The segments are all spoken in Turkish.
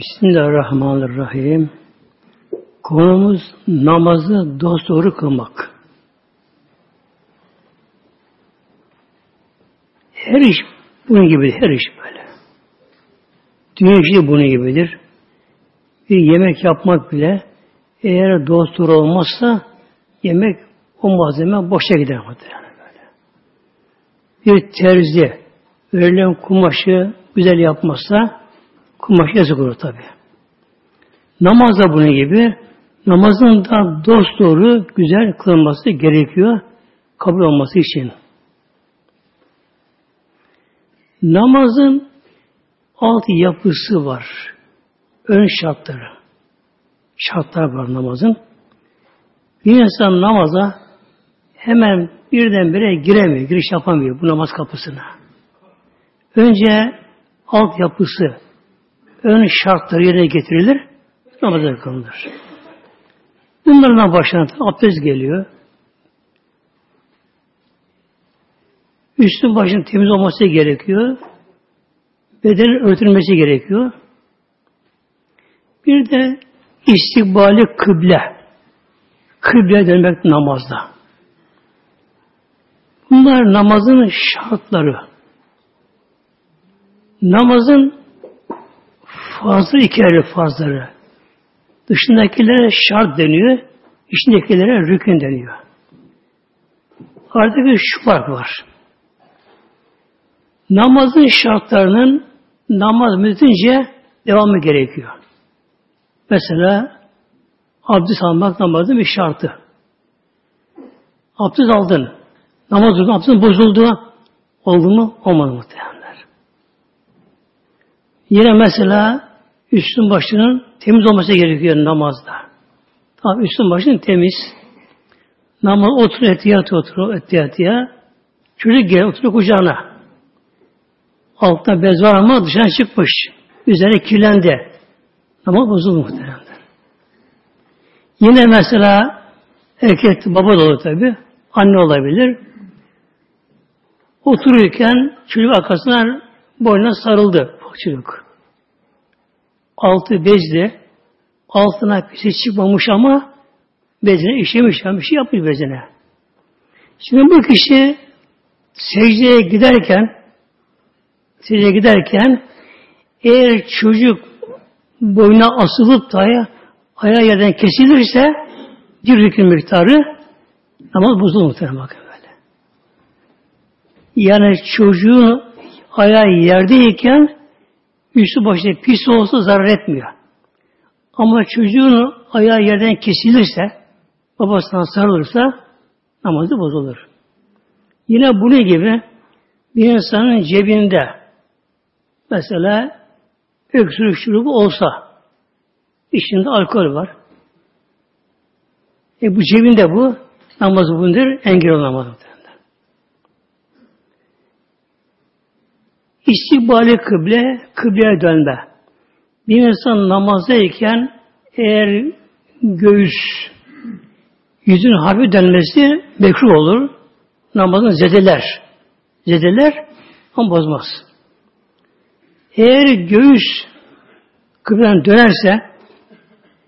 Bismillahirrahmanirrahim. Konumuz namazı dosdoğru kılmak. Her iş bunun gibidir, her iş böyle. Dünya işi bunun gibidir. Bir yemek yapmak bile eğer dosdoğru olmazsa yemek o malzeme boşa gider muhtemelen böyle. Bir terzi verilen kumaşı güzel yapmazsa kumaş yazık olur tabi. Namaz da bunun gibi namazın da dost doğru güzel kılınması gerekiyor kabul olması için. Namazın alt yapısı var. Ön şartları. Şartlar var namazın. Bir insan namaza hemen birdenbire giremiyor, giriş yapamıyor bu namaz kapısına. Önce alt yapısı, ön şartları yerine getirilir, namaza kılınır. Bunlardan başlayan abdest geliyor. Üstün başın temiz olması gerekiyor. Bedenin örtülmesi gerekiyor. Bir de istikbali kıble. Kıble demek namazda. Bunlar namazın şartları. Namazın fazla iki ayrı farzları. Dışındakilere şart deniyor, içindekilere rükün deniyor. Bir şu fark var. Namazın şartlarının namaz müddetince devamı gerekiyor. Mesela abdest almak namazın bir şartı. Abdest aldın. Namaz durdun, abdestin bozuldu. Oldu mu? Olmadı muhtemelenler. Yine mesela üstün başının temiz olması gerekiyor namazda. Tamam üstün başının temiz. Namaz otur etiyat otur etiyatiya. Çocuk gel oturuyor kucağına. Altta bez var ama dışarı çıkmış. Üzerine kirlendi. Namaz bozuldu muhtemelen. Yine mesela erkek baba da olur tabi. Anne olabilir. Otururken çocuk arkasına boynuna sarıldı çocuk. Altı bezli, altına pisi çıkmamış ama bezine işemiş, bir şey yapmış bezine. Şimdi bu kişi secdeye giderken secdeye giderken eğer çocuk boyuna asılıp da ayağı yerden kesilirse bir rükün miktarı namaz bozulur muhtemelen bakın böyle. Yani çocuğun ayağı yerdeyken üstü başı pis olsa zarar etmiyor. Ama çocuğun ayağı yerden kesilirse babasından sarılırsa namazı bozulur. Yine bunun gibi bir insanın cebinde mesela öksürük şurubu olsa içinde alkol var. E bu cebinde bu namazı bundur engel olamaz. İstikbali kıble, kıbleye dönme. Bir insan namazdayken eğer göğüs, yüzün harbi dönmesi mekruh olur. Namazın zedeler. Zedeler ama bozmaz. Eğer göğüs kıbleden dönerse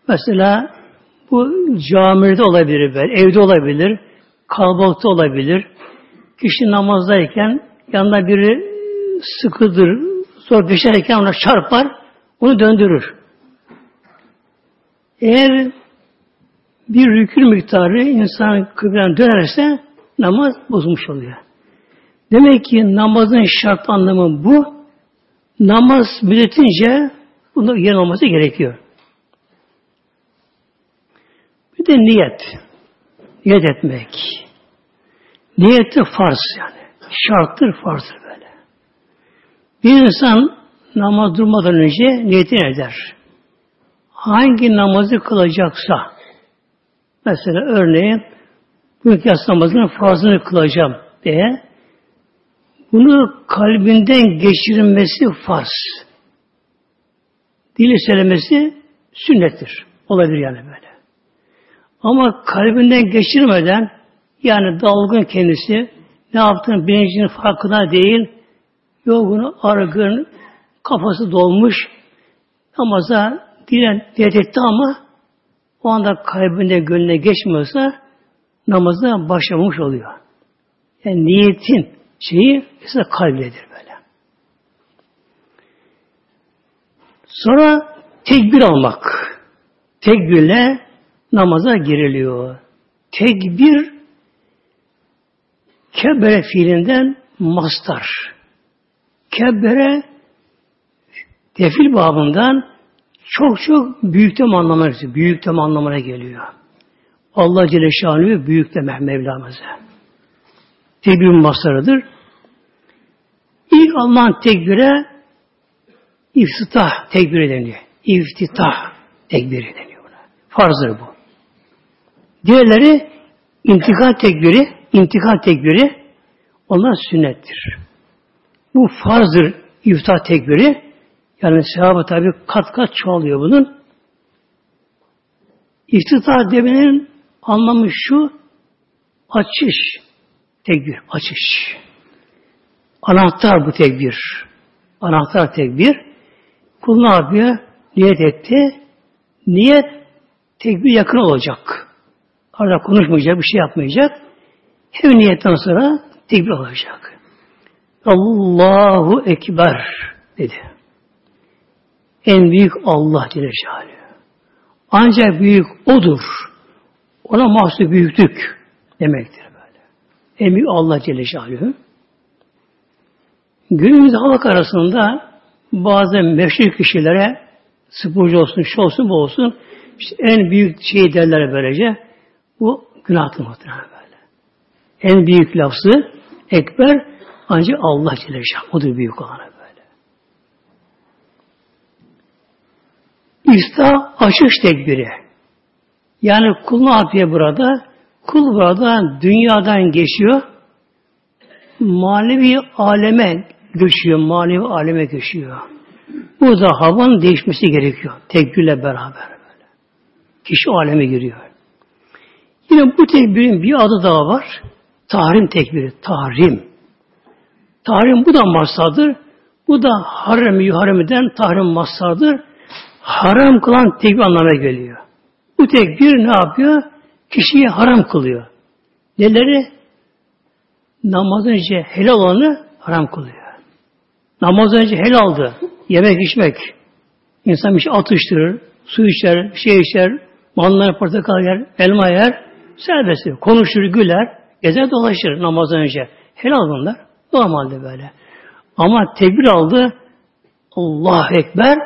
mesela bu camide olabilir, evde olabilir, kalabalıkta olabilir. Kişi namazdayken yanında biri sıkıdır, zor geçerken ona çarpar, onu döndürür. Eğer bir rükün miktarı insan kıbleden dönerse namaz bozmuş oluyor. Demek ki namazın şart anlamı bu. Namaz biletince bunda yer olması gerekiyor. Bir de niyet. Niyet etmek. Niyeti farz yani. Şarttır, farzdır. Bir insan namaz durmadan önce niyetini eder. Hangi namazı kılacaksa, mesela örneğin bugünkü yas namazının farzını kılacağım diye bunu kalbinden geçirilmesi farz. Dili söylemesi sünnettir. Olabilir yani böyle. Ama kalbinden geçirmeden yani dalgın kendisi ne yaptığını bilincinin farkına değil yorgun, argın, kafası dolmuş, namaza dilen niyet etti ama o anda kalbinde gönlüne geçmiyorsa namaza başlamış oluyor. Yani niyetin şeyi ise kalbidir böyle. Sonra tekbir almak. Tekbirle namaza giriliyor. Tekbir kebere fiilinden mastar. Kebere tefil babından çok çok büyüktem anlamına geliyor. Büyüktem anlamına geliyor. Allah Celle Şanlı büyük de Mevlamıza. Tekbir masarıdır. İlk Allah'ın tekbire iftitah tekbiri deniyor. İftitah tekbiri deniyor buna. Farzdır bu. Diğerleri intikal tekbiri, intikal tekbiri onlar sünnettir. Bu farzdır iftitah tekbiri. Yani sevabı tabi kat kat çoğalıyor bunun. İftitah demenin anlamı şu açış tekbir, açış. Anahtar bu tekbir. Anahtar tekbir. Kul ne yapıyor? Niyet etti. Niyet tekbir yakın olacak. Arada konuşmayacak, bir şey yapmayacak. Hem niyetten sonra tekbir olacak. Allahu Ekber dedi. En büyük Allah Celle Ancak büyük O'dur. Ona mahsus büyüklük demektir böyle. En büyük Allah Celle Şanuhu. Günümüzde halk arasında bazı meşhur kişilere sporcu olsun, şu olsun, bu olsun işte en büyük şey derler böylece. Bu günahtır muhtemelen böyle. En büyük lafzı ekber ancak Allah Celle. Odur büyük olanı böyle. İsta açış tekbiri. Yani kul ne yapıyor burada? Kul burada dünyadan geçiyor, manevi aleme göçüyor, manevi aleme göçüyor. Burada havanın değişmesi gerekiyor. Tekbirle beraber böyle. Kişi aleme giriyor. Yine bu tekbirin bir adı daha var. Tahrim tekbiri. Tahrim. Tahrim bu da masadır. Bu da harem-i haremiden tahrim masadır. Haram kılan tekbir anlamına geliyor. Bu tekbir ne yapıyor? Kişiyi haram kılıyor. Neleri? Namazın önce helal olanı haram kılıyor. Namazdan önce helaldı. Yemek içmek. İnsan bir şey atıştırır, su içer, bir şey içer, mandalina portakal yer, elma yer, serbest. Konuşur, güler, gezer dolaşır namazdan önce. Helal bunlar. Normalde böyle. Ama tekbir aldı. Allah Ekber.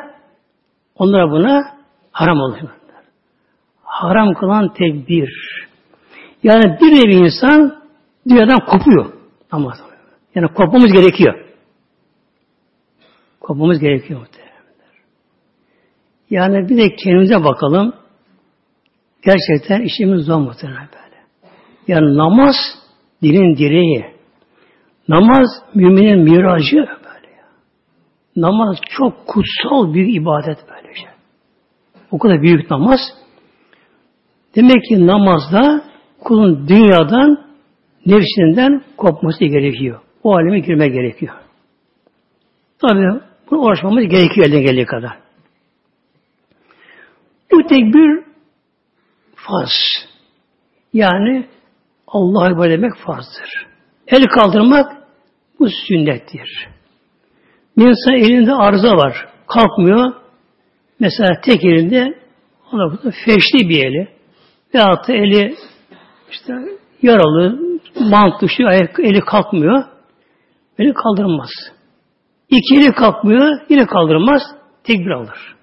Onlara buna haram oluyor haram kılan tekbir. Yani bir nevi insan dünyadan kopuyor. Ama yani kopmamız gerekiyor. Kopmamız gerekiyor muhtemelenler. Yani bir de kendimize bakalım. Gerçekten işimiz zor muhtemelen böyle. Yani namaz dilin direği. Namaz müminin miracı böyle ya. Namaz çok kutsal bir ibadet böylece. O kadar büyük namaz. Demek ki namazda kulun dünyadan, nefsinden kopması gerekiyor. O aleme girme gerekiyor. Tabi bunu uğraşmamız gerekiyor elden geldiği kadar. Bu tekbir farz. Yani Allah'a ibadet etmek farzdır. El kaldırmak bu sünnettir. Bir insan elinde arıza var. Kalkmıyor. Mesela tek elinde ona feşli bir eli. Veyahut da eli işte yaralı, mant düşüyor, ayak, eli kalkmıyor. Eli kaldırmaz. İki eli kalkmıyor, yine kaldırmaz. Tekbir alır.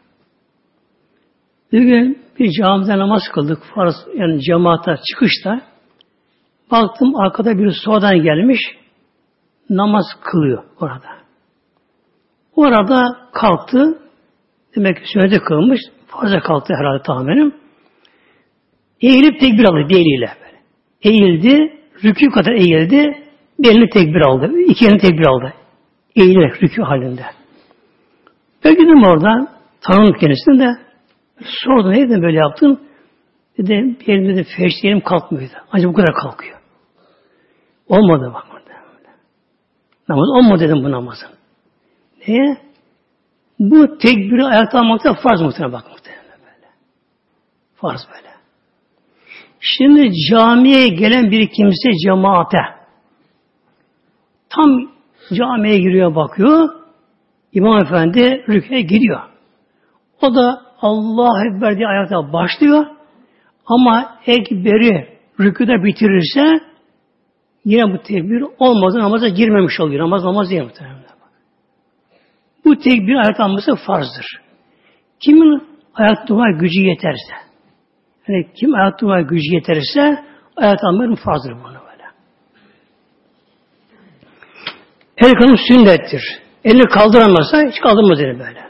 Bir gün bir camide namaz kıldık. Farz, yani cemaata çıkışta. Baktım arkada bir soğudan gelmiş. Namaz kılıyor orada. Orada kalktı. Demek ki sünnete kılmış. Farza kalktı herhalde tahminim. Eğilip tekbir aldı bir eliyle. Eğildi, rükû kadar eğildi, bir elini tekbir aldı. İki elini tekbir aldı. Eğilerek rükû halinde. Gittim orada, tanıdım kendisini de, sordum, neyden böyle yaptın? Dedi, bir elimde de feşli elim kalkmıyordu. Acaba bu kadar kalkıyor. Olmadı bak. Namaz olmadı dedim bu namazın. Niye? Bu tekbiri ayakta almakta farz muhtemelen bak muhtemelen böyle. Farz böyle. Şimdi camiye gelen bir kimse cemaate tam camiye giriyor bakıyor. İmam Efendi rüküye gidiyor. O da Allah Ekber diye ayakta başlıyor. Ama ekberi rüküde bitirirse yine bu tekbir olmadan namaza girmemiş oluyor. Namaz namaz değil muhtemelen. Bu tekbir ayakta alması farzdır. Kimin ayakta durma gücü yeterse, yani kim ayakta durma gücü yeterse ayakta almanın farzdır bunu böyle. El kanı sünnettir. Elini kaldıramazsa hiç kaldırmaz eli böyle.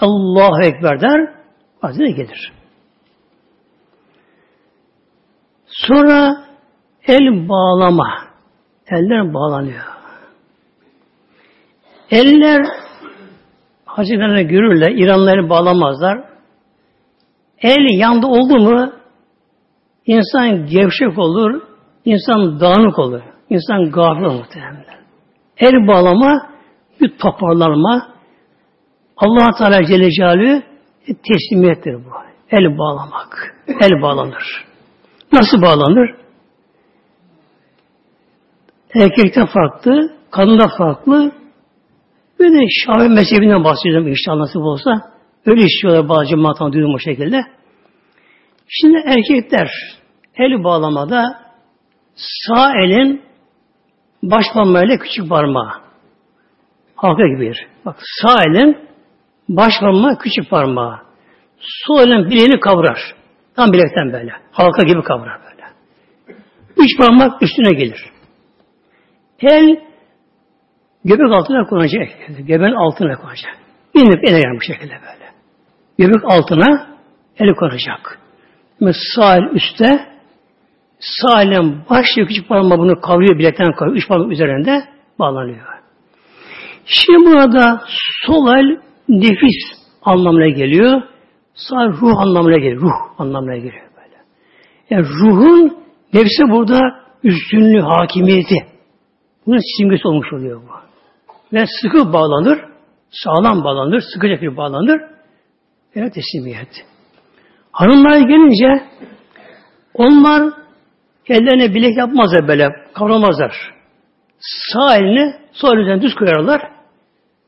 Allahu Ekber der, vazine gelir. Sonra el bağlama. Eller bağlanıyor. Eller hacılarına görürler, İranları bağlamazlar. El yandı oldu mu insan gevşek olur, insan dağınık olur, insan gafil olur muhtemelen. El bağlama bir toparlanma, allah Teala Celle Celaluhu teslimiyettir bu. El bağlamak. El bağlanır. Nasıl bağlanır? Erkekte farklı, kadında farklı. Bir de Şafi mezhebinden bahsediyorum inşallah nasip olsa. Öyle istiyorlar bazı cemaattan duydum o şekilde. Şimdi erkekler el bağlamada sağ elin baş parmağıyla küçük parmağı. Halka gibi. Bak sağ elin baş parmağı küçük parmağı. Sol elin bileğini kavrar. Tam bilekten böyle. Halka gibi kavrar böyle. Üç parmak üstüne gelir. El göbek altına konacak. Göbeğin altına konacak. İnip iner bu şekilde böyle. Göbek altına eli konacak. Mesela sağ el üstte sağ elin baş küçük parmağı bunu kavruyor bilekten kavruyor. Üç parmak üzerinde bağlanıyor. Şimdi burada sol el nefis anlamına geliyor. Sağ ruh anlamına geliyor. Ruh anlamına geliyor böyle. Yani ruhun nefsi burada üstünlüğü, hakimiyeti. Bunun simgesi olmuş oluyor bu. Ve sıkı bağlanır, sağlam bağlanır, sıkıca bir bağlanır. Evet teslimiyet. Hanımlara gelince onlar ellerine bilek yapmazlar böyle, kavramazlar. Sağ elini sol elinden düz koyarlar,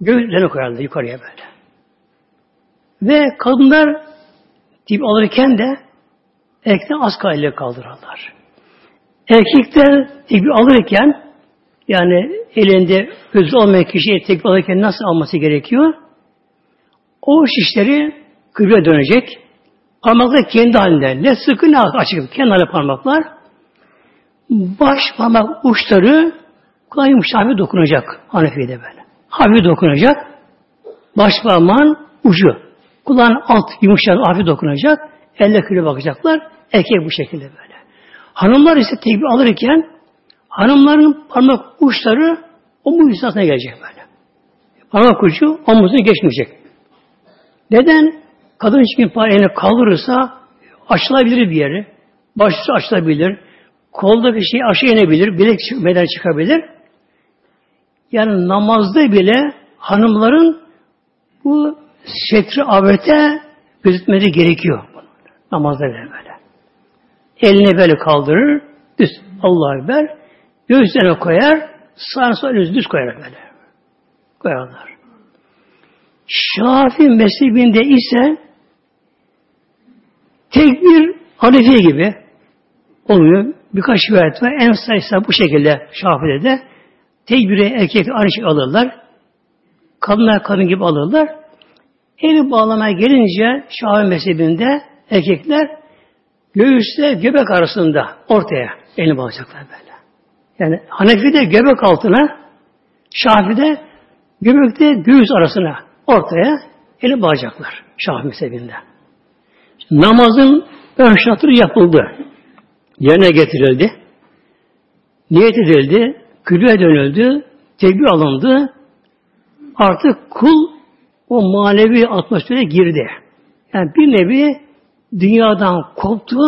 göğüslerine koyarlar yukarıya böyle. Ve kadınlar tip alırken de erkekten az ile kaldırırlar. Erkekler tekbir alırken yani elinde gözü olmayan kişiye tekbir alırken nasıl alması gerekiyor? O şişleri kıble dönecek. Parmaklar kendi halinde. Ne sıkı ne açık. Kenarlı parmaklar. Baş parmak uçları kolay yumuşak dokunacak. Hanefi'de böyle. Hafif dokunacak. Baş parmağın ucu. Kulağın alt yumuşak hafif dokunacak. Elle küle bakacaklar. Erkek bu şekilde böyle. Hanımlar ise tekbir alırken hanımların parmak uçları omuz hizasına gelecek böyle. Parmak ucu omuzunu geçmeyecek. Neden? Kadın için elini kaldırırsa açılabilir bir yeri. Başüstü açılabilir. Kolda bir şey aşağı inebilir. Bilek beden çıkabilir. Yani namazda bile hanımların bu setri avete gözükmesi gerekiyor. Namazda bile böyle. Elini böyle kaldırır. Düz. Allah'a Ekber. Göğüslerine koyar. Sağ sol düz, düz koyar böyle. Koyarlar. Şafi mezhebinde ise tek bir halife gibi oluyor. Birkaç rivayet var. En sayısı bu şekilde Şafi'de de tekbiri erkek aynı alırlar. Kadınlar kadın gibi alırlar. Eli bağlamaya gelince Şafi mezhebinde erkekler göğüsle göbek arasında ortaya elini bağlayacaklar böyle. Yani Hanefi'de göbek altına, Şafi'de göbekte göğüs arasına ortaya eli bağlayacaklar Şafi mezhebinde. Namazın ön şartları yapıldı. Yerine getirildi. Niyet edildi. Kıbleye dönüldü. Tekbir alındı. Artık kul o manevi atmosfere girdi. Yani bir nevi dünyadan koptu,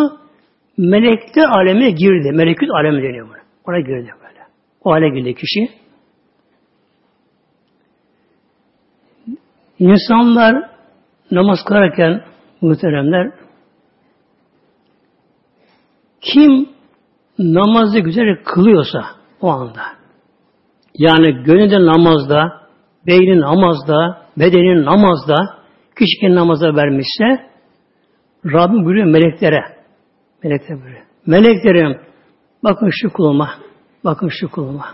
melekler alemine girdi. Melekut alemi deniyor buna. Ona girdi böyle. O hale girdi kişi. İnsanlar namaz kılarken muhteremler kim namazı güzel kılıyorsa o anda yani gönülde namazda, beynin namazda, bedenin namazda, kişi namaza vermişse Rabbim buyuruyor meleklere. Melekler buyuruyor. Meleklerim bakın şu kuluma, bakın şu kuluma.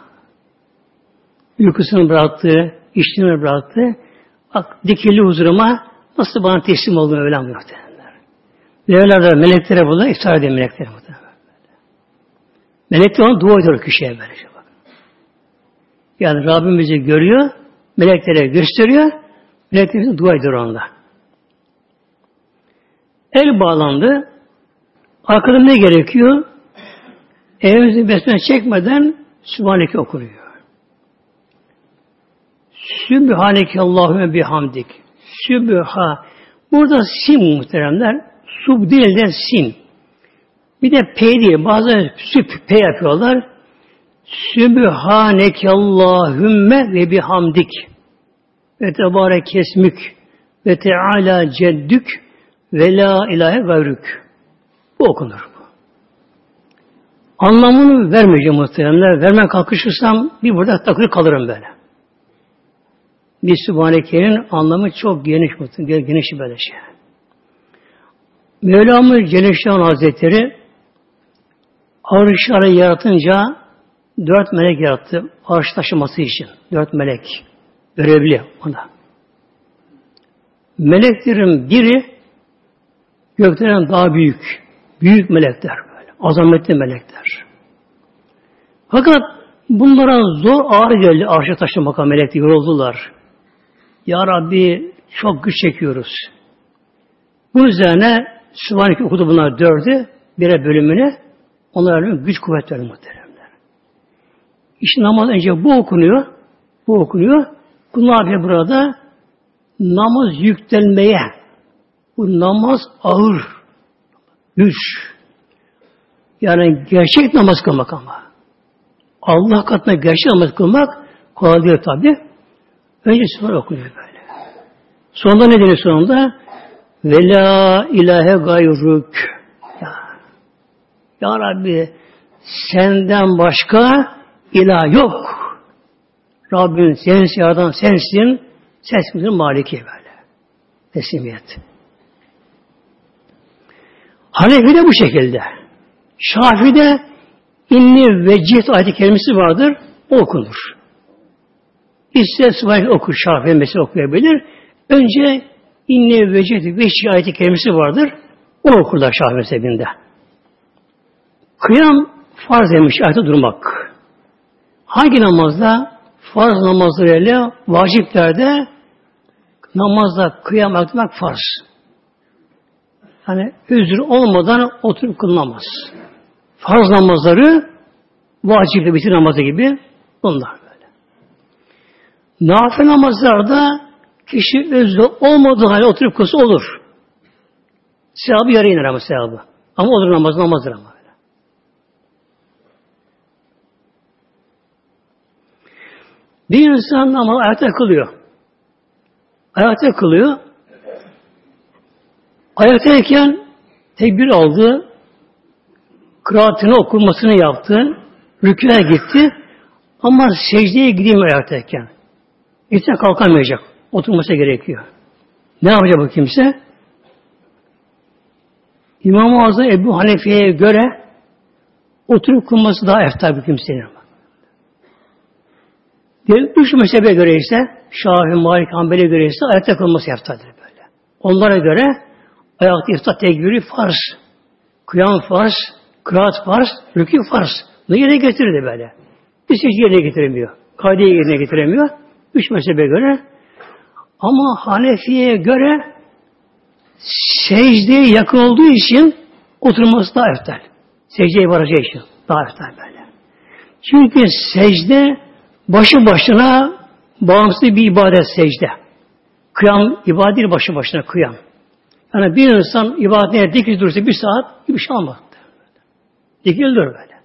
Uykusunu bıraktı, işini bıraktı. Bak dikili huzuruma nasıl bana teslim olduğunu öyle muhtemelenler. Mevlalar meleklere burada iftar ediyor meleklere muhtemelen. Melekler ona dua ediyor kişiye böylece bak. Yani Rabbim bizi görüyor, meleklere gösteriyor, melekler dua ediyor onda. El bağlandı. Arkada ne gerekiyor? Evimizin besmele çekmeden Sübhaneke okunuyor. Sübhaneke Allahümme bihamdik. Sübha. Burada sim muhteremler. Sub değil de sim. Bir de P diye bazı süp P yapıyorlar. Sübhaneke Allahümme ve bihamdik. Ve tebarek esmük. Ve teala ceddük. Ve la ilahe gayrük. Bu okunur. Anlamını vermeyeceğim muhteremler. Vermen kalkışırsam bir burada takılı kalırım böyle. Bir Sübhaneke'nin anlamı çok geniş muhtemelen. Geniş böyle şey. Mevlamız Cenneşan Hazretleri arşları yaratınca dört melek yarattı. Arş taşıması için. Dört melek. Görevli ona. Meleklerin biri göklerin daha büyük. Büyük melekler. Azametli melekler. Fakat bunlara zor ağır geldi arşa taşımak melekler yoruldular. Ya Rabbi çok güç çekiyoruz. Bunun üzerine Sübhaneke okudu bunlar dördü. Bire bölümüne. Onlara güç kuvvet verir muhteremler. İşte namaz önce bu okunuyor. Bu okunuyor. Bu ne yapıyor burada? Namaz yüklenmeye. Bu namaz ağır. Güç. Yani gerçek namaz kılmak ama. Allah katına gerçek namaz kılmak kolay değil tabi. Önce sonra okunuyor böyle. Sonunda ne deniyor sonunda? Ve la ilahe gayruk. Ya. ya Rabbi senden başka ilah yok. Rabbin sensin, yaradan sensin. Sensin maliki böyle. Teslimiyet. Hanefi de bu şekilde. Şafi'de inni ve cihet ayeti kelimesi vardır. O okunur. İster Sübhane okur, Şafii mesela okuyabilir. Önce inni ve cihet ve ayeti kelimesi vardır. O okurlar Şafii mezhebinde. Kıyam farz demiş ayette durmak. Hangi namazda? Farz namazlarıyla vaciplerde namazda kıyam yapmak farz. Yani özür olmadan oturup kılınamaz. Farz namazları vacip bitir namazı gibi bunlar böyle. Nafile namazlarda kişi özür olmadığı halde oturup kılsa olur. Sevabı yarı iner ama sevabı. Ama olur namaz namazdır ama. Böyle. Bir insan namaz ayakta kılıyor. Ayakta kılıyor. Ayaktayken tekbir aldı, kıraatını okunmasını yaptı, rüküye gitti ama secdeye gideyim ayaktayken. İşte kalkamayacak. Oturması gerekiyor. Ne yapacak bu kimse? İmam-ı Azam Ebu Hanefe'ye göre oturup kılması daha eftar bir kimsenin. Diyelim üç mezhebe göre ise Şafi, Malik, Hanbel'e göre ise ayakta kılması eftardır böyle. Onlara göre Ayakta iftar tekbiri farz. Kıyam farz. Kıraat farz. Rükû farz. Bunu yerine getirdi böyle. Bir secde yerine getiremiyor. Kaideyi yerine getiremiyor. Üç mezhebe göre. Ama Hanefi'ye göre secdeye yakın olduğu için oturması daha eftal. Secdeye varacağı için daha eftal böyle. Çünkü secde başı başına bağımsız bir ibadet secde. Kıyam ibadet başı başına kıyam. Yani bir insan ibadetine dikil durursa bir saat bir şey olmaz. Dikil dur böyle.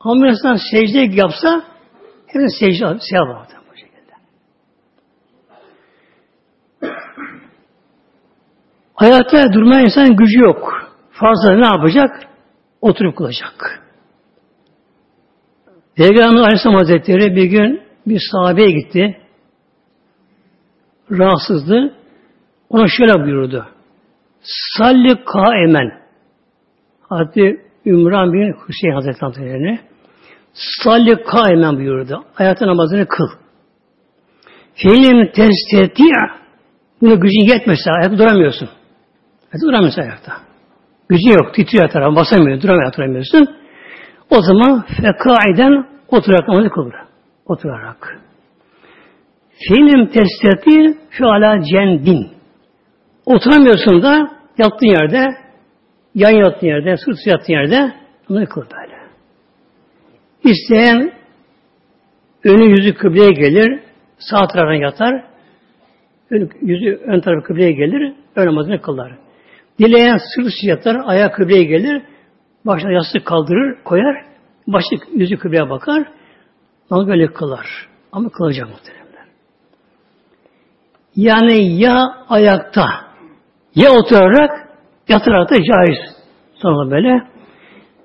Ama insan secde yapsa hepsi secde sevap alır bu şekilde. Hayatta durmaya insan gücü yok. Fazla ne yapacak? Oturup kılacak. Peygamber Aleyhisselam Hazretleri bir gün bir sahabeye gitti. Rahatsızdı. Ona şöyle buyurdu. Salli kaimen. Hazreti Ümran bin Hüseyin Hazretleri Salli kaimen buyurdu. Ayakta namazını kıl. Fiilim testeti'a bunu gücün yetmezse ayakta duramıyorsun. Ayakta duramıyorsun ayakta. Gücün yok. Titriyor tarafı. Basamıyor. Duramıyor. Duramıyorsun. O zaman fekaiden oturarak namazı kılır. Oturarak. Fiilim testeti şu ala cendin. Oturamıyorsun da yattığın yerde yan yattığın yerde, sırt yattığın yerde bunu kıl böyle. İsteyen önü yüzü kıbleye gelir, sağ tarafına yatar, ön, yüzü ön tarafı kıbleye gelir, ön namazını kılar. Dileyen sırt yatar, ayağı kıbleye gelir, başına yastık kaldırır, koyar, başı yüzü kıbleye bakar, namaz böyle kılar. Ama kılacak muhteremler. Yani ya ayakta, ya oturarak, yatarak da caiz. Sonra böyle.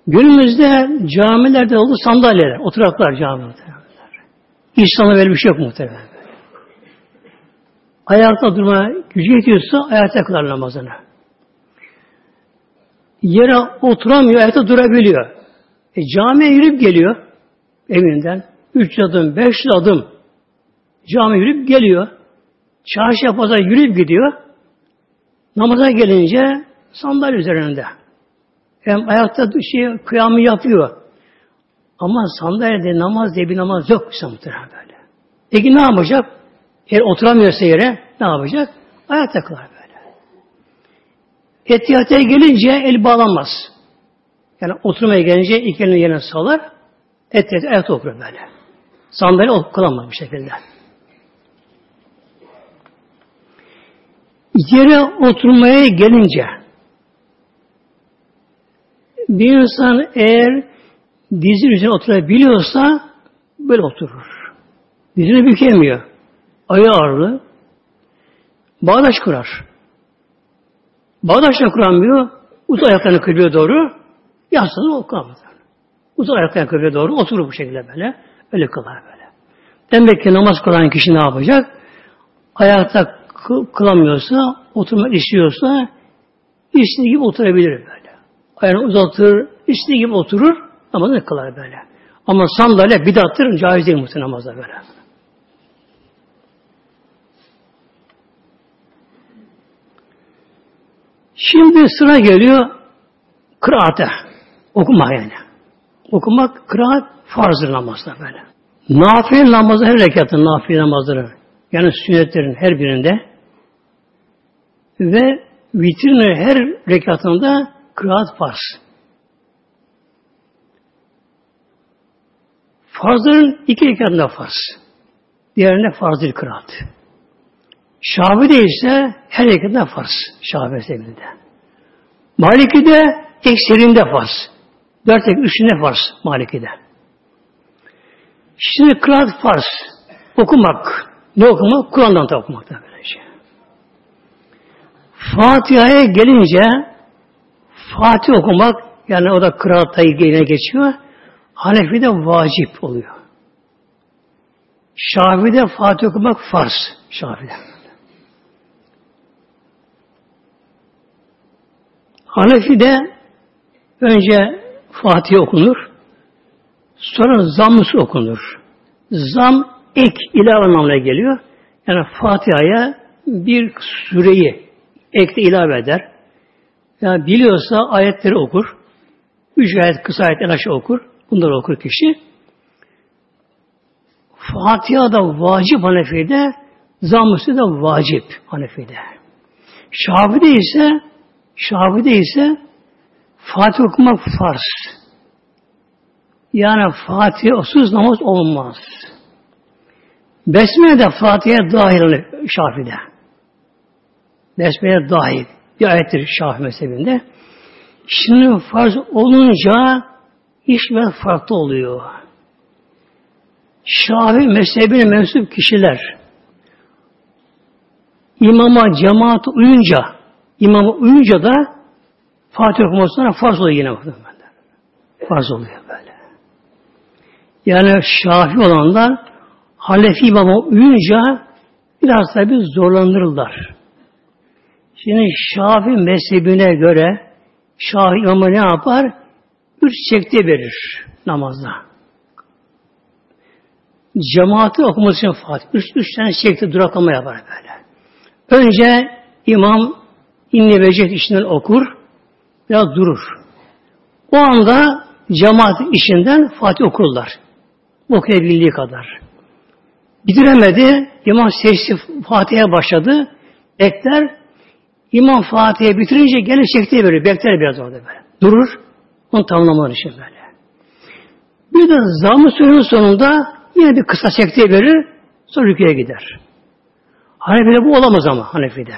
Günümüzde camilerde oldu sandalyeler, oturaklar camilerde. İslam'da böyle bir şey yok muhtemelen. Ayakta durma gücü yetiyorsa ayakta kılar namazını. Yere oturamıyor, ayakta durabiliyor. E, camiye yürüyüp geliyor evinden. Üç adım, beş adım cami yürüyüp geliyor. Çarşıya pazar yürüyüp gidiyor. Namaza gelince sandalye üzerinde. Hem ayakta şey, kıyamı yapıyor. Ama sandalyede namaz diye bir namaz yok muhtemelen böyle. Peki ne yapacak? Eğer oturamıyorsa yere ne yapacak? Ayakta kılar böyle. Etiyataya gelince el bağlanmaz. Yani oturmaya gelince iki elini yerine salar. Etiyat ayakta oturur böyle. Sandalye kılamaz bu şekilde. Yere oturmaya gelince bir insan eğer dizin üzerine oturabiliyorsa böyle oturur. Dizini bükemiyor. Ayağı ağrılı. Bağdaş kurar. Bağdaş da kuramıyor. Uzun ayaklarını kıbleye doğru yatsın o kalmaz. Uzun ayaklarını kıbleye doğru oturur bu şekilde böyle. Öyle kılar böyle. Demek ki namaz kılan kişi ne yapacak? Ayakta kılamıyorsa, oturmak istiyorsa istediği gibi oturabilir böyle. Ayağını uzatır, istediği gibi oturur, namazını kılar böyle. Ama sandalye bidattır, caiz değil muhtemelen namazda böyle. Şimdi sıra geliyor kıraate. Okuma yani. Okumak kıraat farzdır namazda böyle. Nafile namazı her rekatın nafile namazları. Yani sünnetlerin her birinde ve vitrin her rekatında kıraat farz. Farzların iki rekatında farz. Diğerinde farz değil kıraat. Şafi'de ise her rekatında farz. Şafi sevgilinde. Maliki'de ekserinde farz. Dört tek üçünde farz Maliki'de. Şimdi kıraat farz. Okumak. Ne okumak? Kur'an'dan da okumak da böylece. Fatiha'ya gelince Fatih okumak yani o da kıraatta ilgiline geçiyor. Hanefi'de vacip oluyor. Şafi'de Fatih okumak farz. Şafi'de. Hanefi'de önce Fatih okunur. Sonra zammısı okunur. Zam ek ilave anlamına geliyor. Yani Fatiha'ya bir süreyi ekle ilave eder. Yani biliyorsa ayetleri okur. Üç ayet kısa ayet en aşağı okur. Bunları okur kişi. Fatiha da vacip Hanefi'de, zammısı da vacip Hanefi'de. Şafi'de ise Şafi'de ise Fatih okumak farz. Yani Fatiha'sız namaz olmaz. Besmele de Fatiha'ya dahil Şafi'de. Besmele dahil. Bir ayettir Şafi mezhebinde. Şimdi farz olunca iş ve farklı oluyor. Şafi mezhebine mensup kişiler imama cemaat uyunca İmamı uyunca da Fatih okumasına farz oluyor yine muhtemelen. Farz oluyor böyle. Yani Şafi olanlar Hanefi imama uyunca biraz tabi zorlanırlar. Şimdi Şafi mezhebine göre Şafi imamı ne yapar? Üç şekli verir namazda. Cemaati okuması için Fatih. Üç, üç tane şekli duraklama yapar böyle. Önce imam İnne vecet işinden okur, biraz durur. O anda cemaat işinden Fatih okurlar. Okuyabildiği kadar. Bitiremedi, imam sesli Fatih'e başladı, bekler, imam Fatih'e bitirince gene çektiği böyle, bekler biraz orada böyle. Durur, onu tamamlamalar için böyle. Bir de zamm-ı sürenin sonunda yine bir kısa çektiği verir, sonra rüküye gider. Hanefi'de bu olamaz ama Hanefi'de.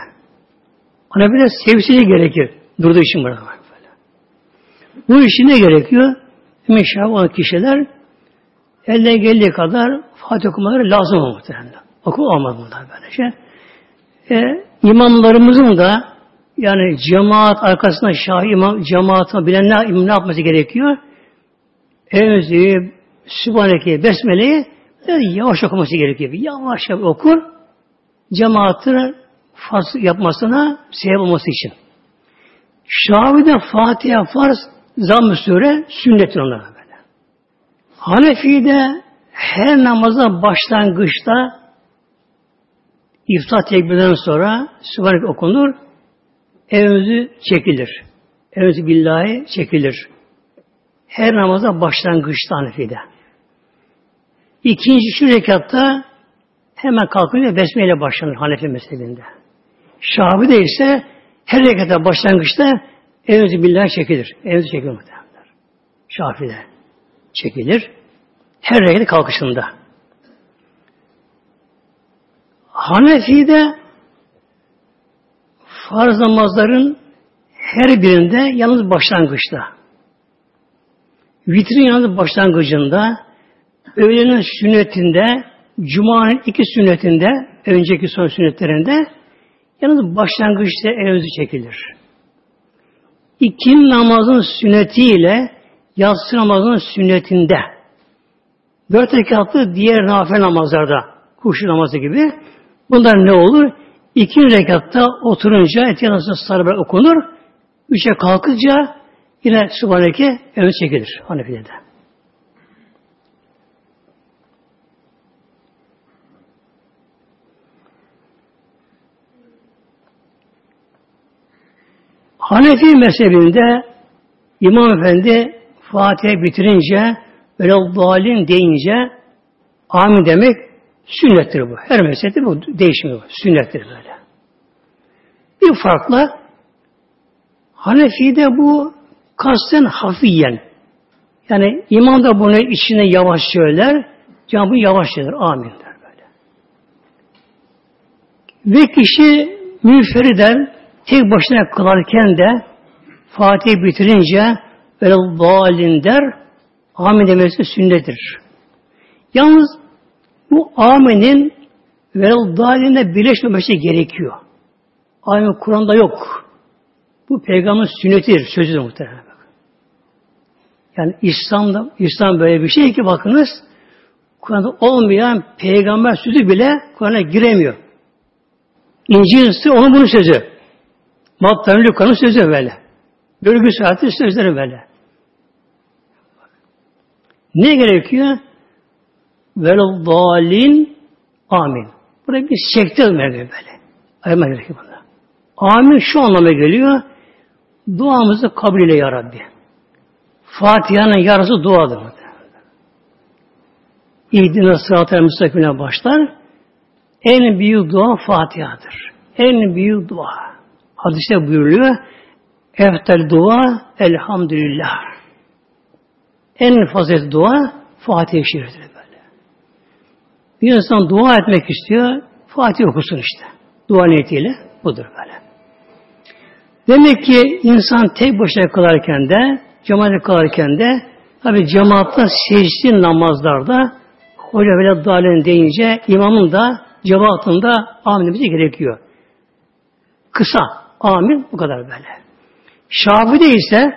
Hanefi'de sevsili gerekir. Durduğu için burada. Bu işin ne gerekiyor? Mişah olan kişiler elde geldiği kadar Fatih okumaları lazım muhtemelen. Oku olmaz bunlar böylece. E, imamlarımızın da yani cemaat arkasında şah imam cemaatı bilenler ne yapması gerekiyor? Evzi, Sübhaneke, Besmele'yi yavaş okuması gerekiyor. Yavaş yavaş okur. Cemaatı farz yapmasına sebep olması için. Şafi'de Fatiha farz, zamm-ı sure sünnettir onlara böyle. Hanefi'de her namaza başlangıçta iftar tekbirden sonra Sübhanek okunur, evimizi çekilir. Evimizi billahi çekilir. Her namaza başlangıçta Hanefi'de. İkinci şu rekatta hemen kalkınca besmeyle başlanır Hanefi mezhebinde. Şabi de ise her rekata başlangıçta evzi billah çekilir. Evzi çekilir muhtemelen. Şafi'de çekilir. Her rekat kalkışında. Hanefi'de farz namazların her birinde yalnız başlangıçta. Vitrin yalnız başlangıcında, öğlenin sünnetinde, Cuma'nın iki sünnetinde, önceki son sünnetlerinde Yalnız başlangıçta evzi çekilir. İkin namazın sünnetiyle yatsı namazının sünnetinde dört rekatlı diğer nafile namazlarda kuşu namazı gibi bunlar ne olur? İki rekatta oturunca etiyatı sarı okunur. Üçe kalkınca yine Subhaneke evzi çekilir Hanefi'de. Hanefi mezhebinde İmam Efendi Fatiha bitirince böyle dalin deyince amin demek sünnettir bu. Her mezhepte bu değişmiyor. Sünnettir böyle. Bir farkla Hanefi'de bu kasten hafiyen. Yani imam da bunu içine yavaş söyler, camı yavaş söyler. Amin der böyle. Ve kişi müferiden tek başına kılarken de Fatih bitirince valin der amin demesi sünnettir. Yalnız bu aminin vel daline birleşmemesi gerekiyor. Amin Kur'an'da yok. Bu peygamberin sünnetidir, sözüdür muhtemelen. Yani İslam'da, İslam böyle bir şey ki bakınız Kur'an'da olmayan peygamber sözü bile Kur'an'a giremiyor. İncil onun bunun sözü. Mattan Luka'nın sözü böyle. Bölgü saati sözleri böyle. Ne gerekiyor? Vel dalin amin. Buraya bir sekte ömerliyor böyle. Ayırma gerekiyor bunda. Amin şu anlama geliyor. Duamızı kabul eyle ya Rabbi. Fatiha'nın yarısı duadır. İhdina sırat-ı müstakimine başlar. En büyük dua Fatiha'dır. En büyük dua. Hadiste buyuruluyor. Eftel dua elhamdülillah. En fazla dua Fatih-i Şerif'tir. Bir insan dua etmek istiyor, Fatih okusun işte. Dua niyetiyle budur böyle. Demek ki insan tek başına kılarken de, cemaatle kılarken de, tabi cemaatta secdeli namazlarda hoca böyle dalen deyince imamın da cemaatın da amin gerekiyor. Kısa Amin. Bu kadar böyle. Şafi'de ise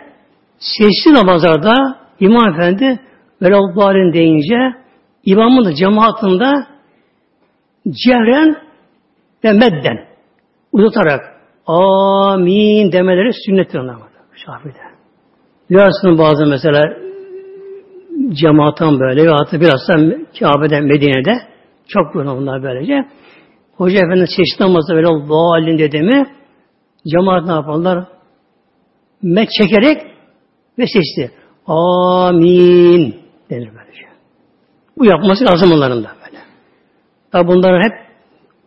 sesli namazlarda İmam Efendi velallâhin deyince imamın da cemaatinde cehren ve medden uzatarak amin demeleri sünnettir onlar. Şafi'de. Duyarsın bazı mesela cemaatten böyle ve hatta biraz da Kabe'den Medine'de çok böyle bunlar böylece. Hoca Efendi çeşitli namazda böyle valin dedi mi cemaat ne yaparlar? Met çekerek ve sesli. Amin denir böylece. Bu yapması lazım onların da böyle. Tabi bunların hep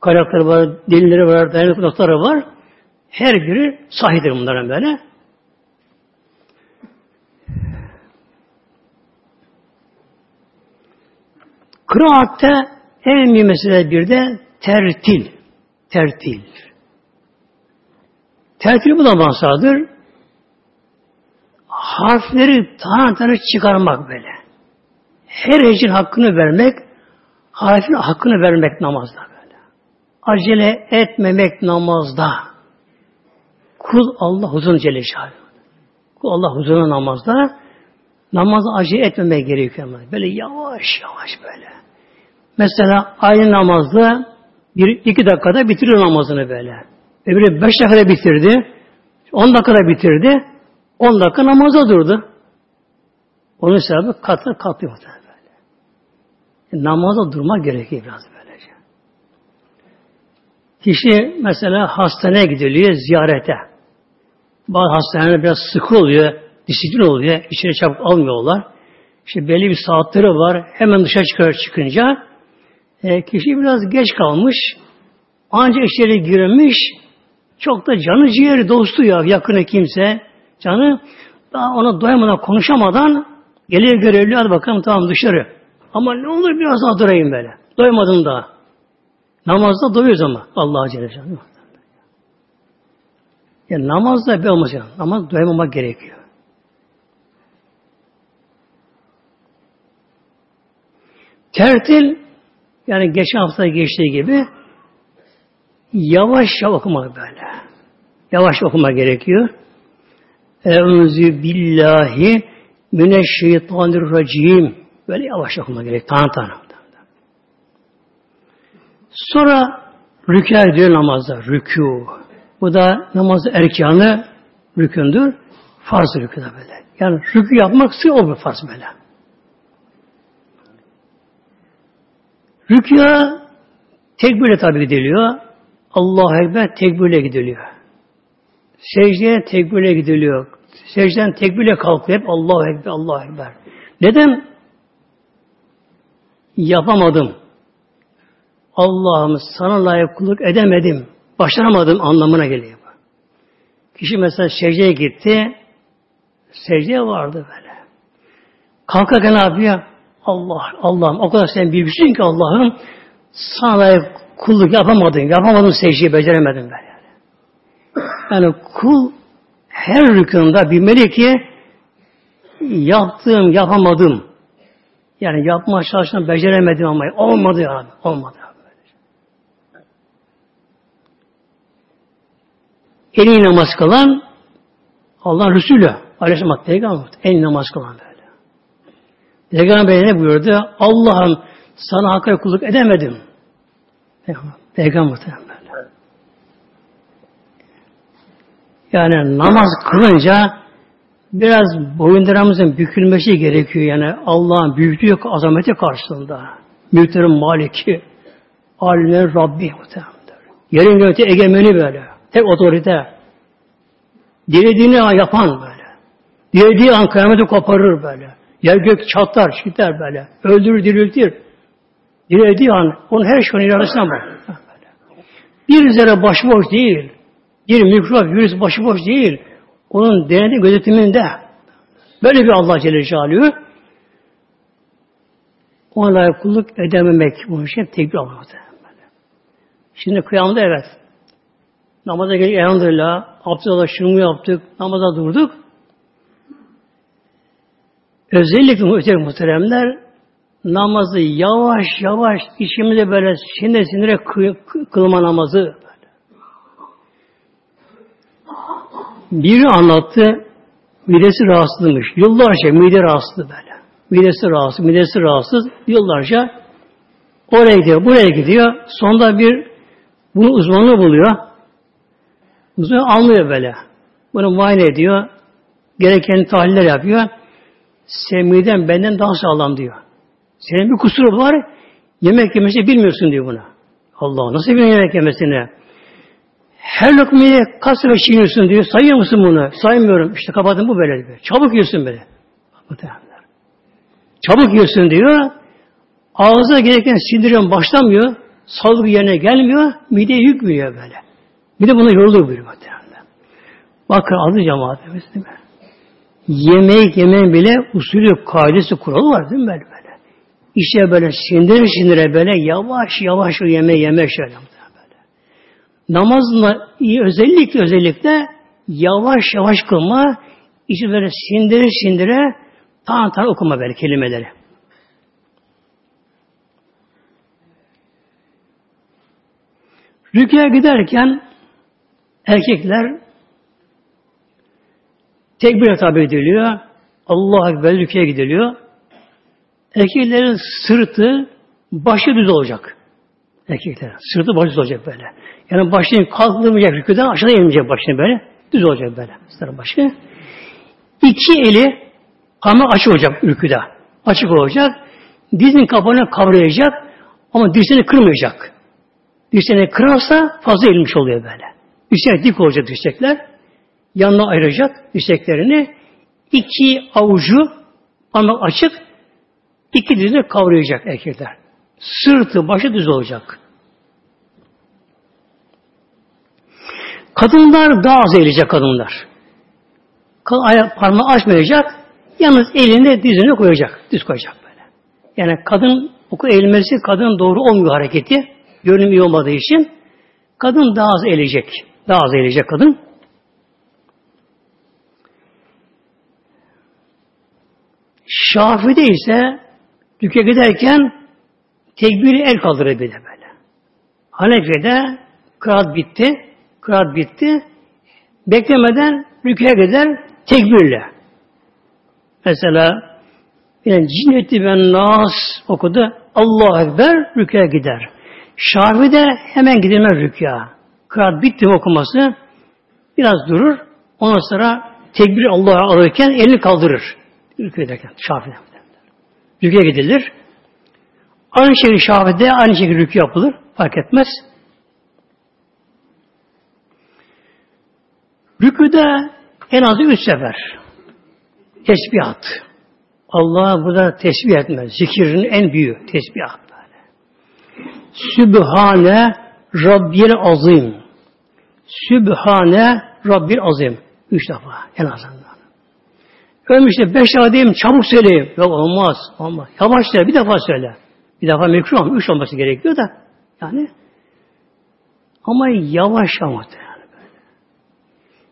kaynakları var, delilleri var, dayanıklıkları var. Her biri sahidir bunların böyle. Kıraatte en mühim mesele bir de tertil. Tertil. Tertil bu da mansadır. Harfleri tane tane çıkarmak böyle. Her hecin hakkını vermek, harfin hakkını vermek namazda böyle. Acele etmemek namazda. Kul Allah huzurun Celle Kul Allah huzuruna namazda namazı acele etmemek gerekiyor. Böyle yavaş yavaş böyle. Mesela aynı namazda bir iki dakikada bitiriyor namazını böyle. Öbürü beş dakikada bitirdi. On dakikada bitirdi. On dakika namaza durdu. Onun sebebı katı katlıyor böyle. Namaza durmak gerekiyor biraz böylece. Kişi mesela hastaneye gidiliyor ziyarete. Bazı hastaneler biraz sıkı oluyor, disiplin oluyor, içeri çabuk almıyorlar. İşte belli bir saatleri var. Hemen dışarı çıkar çıkınca e, kişi biraz geç kalmış. Ancak içeri girmiş. Çok da canı ciğeri dostu ya yakını kimse. Canı daha ona doyamadan konuşamadan geliyor görevli hadi bakalım tamam dışarı. Ama ne olur biraz daha durayım böyle. Doymadım daha. Namazda doyuyoruz ama Allah Celle. Yani namazda olmaz yani. Namaz doymamak gerekiyor. Tertil yani geçen hafta geçtiği gibi yavaş yavaş okumak böyle. Yavaş okuma gerekiyor. Eûzü billahi mineşşeytanirracim. Böyle yavaş okuma gerek. Tanrı tanrı. Sonra rükû diyor namazda. Rükû. Bu da namazı erkanı rükündür. Farz rükû da böyle. Yani rükû yapmak sığ o bir farz böyle. Rükûa tekbirle tabi gidiliyor. Allah Ekber tekbirle gidiliyor. Secdeye tekbirle gidiliyor. Secden tekbirle kalkıyor. Hep Allah Ekber, Allah Ekber. Neden? Yapamadım. Allah'ım sana layık kulluk edemedim. Başaramadım anlamına geliyor. Kişi mesela secdeye gitti. Secdeye vardı böyle. Kalkarken ne yapıyor? Allah, Allah'ım o kadar sen büyüksün ki Allah'ım sana layık kulluk yapamadın. Yapamadım secdeyi beceremedim ben yani. Yani kul her rükunda bilmeli ki yaptığım, yapamadım. Yani yapma çalıştım, beceremedim ama olmadı ya. Olmadı. En iyi namaz kılan Allah Resulü. Aleyhisselam Peygamber. En iyi namaz kılan böyle. Peygamber ne buyurdu? Allah'ım sana hakka kulluk edemedim. Peygamber. Peygamber böyle. Yani namaz kılınca biraz boyunlarımızın bükülmesi gerekiyor. Yani Allah'ın büyüklüğü, azameti karşısında. Mülklerin maliki, alimlerin Rabbi muhtemelen. Yerin yöneti egemeni böyle. Tek otorite. Dilediğini yapan böyle. Dilediği an kıyameti koparır böyle. Yer gök çatlar, şiter böyle. Öldürür, diriltir. Dilediği an onun her şeyin iradesine bak. Bir zerre başıboş değil. Bir mikrop, virüs başıboş değil. Onun denedi gözetiminde. Böyle bir Allah Celle Celaluhu ona kulluk edememek bu şey tekbir almak. Şimdi kıyamda evet Namaza geldik elhamdülillah. Alarak şunu yaptık. Namaza durduk. Özellikle muhterem muhteremler namazı yavaş yavaş içimizde böyle sinir sinire kılma namazı böyle. Biri anlattı, midesi rahatsızmış. Yıllarca mide rahatsızdı böyle. Midesi rahatsız, midesi rahatsız. Yıllarca oraya gidiyor, buraya gidiyor. Sonunda bir bunu uzmanı buluyor. Uzman anlıyor böyle. Bunu muayene ediyor. Gereken tahliller yapıyor. Senin miden benden daha sağlam diyor. Senin bir kusuru var. Yemek yemesi bilmiyorsun diyor buna. Allah nasıl bir yemek yemesini? Her lokmayı kaç sefer çiğniyorsun diyor. Sayıyor musun bunu? Saymıyorum. İşte kapatın bu böyle diyor. Çabuk yiyorsun böyle. Çabuk yiyorsun diyor. Ağzına gereken sindirim başlamıyor. Salgı yerine gelmiyor. Mideye yük biniyor böyle. Bir de buna yorulur buyuruyor muhtemelen. Bakın adı cemaatimiz değil mi? Yemek yemeğin bile usulü, kaidesi, kuralı var değil mi böyle böyle? İşte böyle sindire sindire böyle yavaş yavaş o yemeği yeme şöyle böyle. Namazla özellikle özellikle yavaş yavaş kılma, işte böyle sindire sindire tan tan okuma böyle kelimeleri. Rüküye giderken erkekler tekbir tabi ediliyor. Allah Ekber rüküye gidiliyor. Erkeklerin sırtı başı düz olacak. Erkekler. Sırtı başı olacak böyle. Yani başını kalkılmayacak rüküden aşağıya inmeyecek başını böyle. Düz olacak böyle. Sırtı başı. İki eli ama açık olacak rüküde. Açık olacak. Dizinin kapağını kavrayacak ama dizini kırmayacak. Dirseğini kırarsa fazla eğilmiş oluyor böyle. Dirseğe dik olacak dirsekler. Yanına ayıracak dirseklerini. iki avucu parmak açık iki dizini kavrayacak erkekler. Sırtı başı düz olacak. Kadınlar daha az eğilecek kadınlar. Parmağı açmayacak. Yalnız elinde dizini koyacak. Düz koyacak böyle. Yani kadın oku eğilmesi kadın doğru olmuyor hareketi görünüm iyi olmadığı için kadın daha az eğilecek. Daha az eğilecek kadın. Şafi'de ise düke giderken tekbiri el de böyle. Hanefi'de kıraat bitti. Kıraat bitti. Beklemeden rüküye gider tekbirle. Mesela yani cinneti ben nas okudu. Allah Ekber rüküye gider. Şafi'de hemen gidilmez rükya. Kıraat bitti okuması biraz durur. Ondan sonra tekbir Allah'a alırken elini kaldırır. Rükü ederken Şafi'de. Rüküye gidilir. Aynı şekilde Şafi'de aynı şekilde rükü yapılır. Fark etmez. Rüküde en az üç sefer tesbihat. Allah burada tesbih etmez. Zikirin en büyüğü tesbihat. Sübhane Rabbil Azim. Sübhane Rabbil Azim. Üç defa en azından. Ölmüşte beş defa diyeyim çabuk söyleyeyim. Yok olmaz. Olmaz. Yavaş söyle bir defa söyle. Bir defa mekruh ama üç olması gerekiyor da. Yani ama yavaş ama böyle.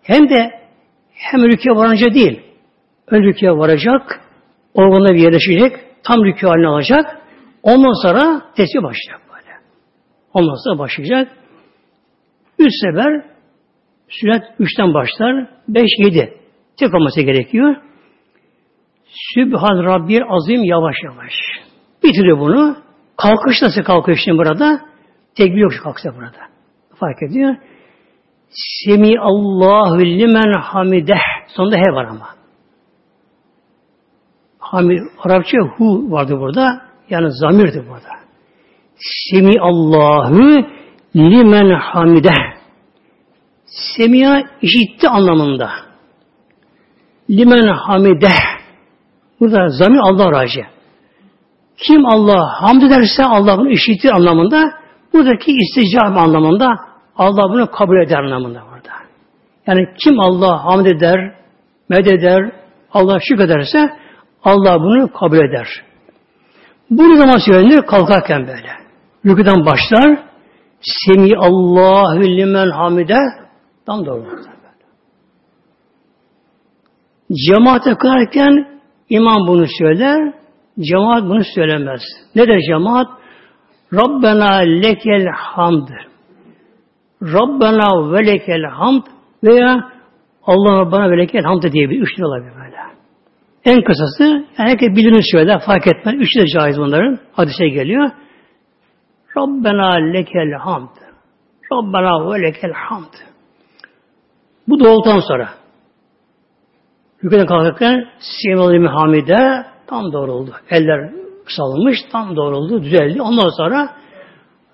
Hem de hem rüküye varınca değil. Ön rüküye varacak. Organına bir yerleşecek. Tam rükü haline alacak. Ondan sonra tesbih başlayacak. Ondan sonra başlayacak. Üç sefer sürat üçten başlar. Beş, yedi. Tek olması gerekiyor. Sübhan Rabbir azim yavaş yavaş. Bitiriyor bunu. Kalkış nasıl kalkıyor şimdi burada? Tekbir yok kalksa burada. Fark ediyor. Semi Allahu limen hamideh. Sonunda he var ama. Hamid, Arapça hu vardı burada. Yani zamirdi burada. Semi Allahu limen hamide. Semiya işitti anlamında. Limen hamide. Burada zamir Allah racı. Kim Allah hamd ederse Allah bunu işitir anlamında. Buradaki isticab anlamında Allah bunu kabul eder anlamında burada. Yani kim Allah hamd eder, mededer, Allah şükrederse Allah bunu kabul eder. Bu zaman söylenir kalkarken böyle. Rüküden başlar. Semi Allahu limen hamide tam doğru. Cemaate kılarken imam bunu söyler, cemaat bunu söylemez. Ne der cemaat? Rabbena lekel hamd. Rabbena ve lekel hamd veya Allah'a bana bereket hamd diyebilir. Üç lira olabilir böyle. En kısası yani herkes birini söyler. Fark etmez. Üç de caiz bunların. Hadise geliyor. Rabbena lekel hamd. Rabbena ve lekel hamd. Bu doğultan sonra Rüküden kalkarken Siyemalı Hamide tam doğruldu. Eller salınmış, tam doğruldu, düzeldi. Ondan sonra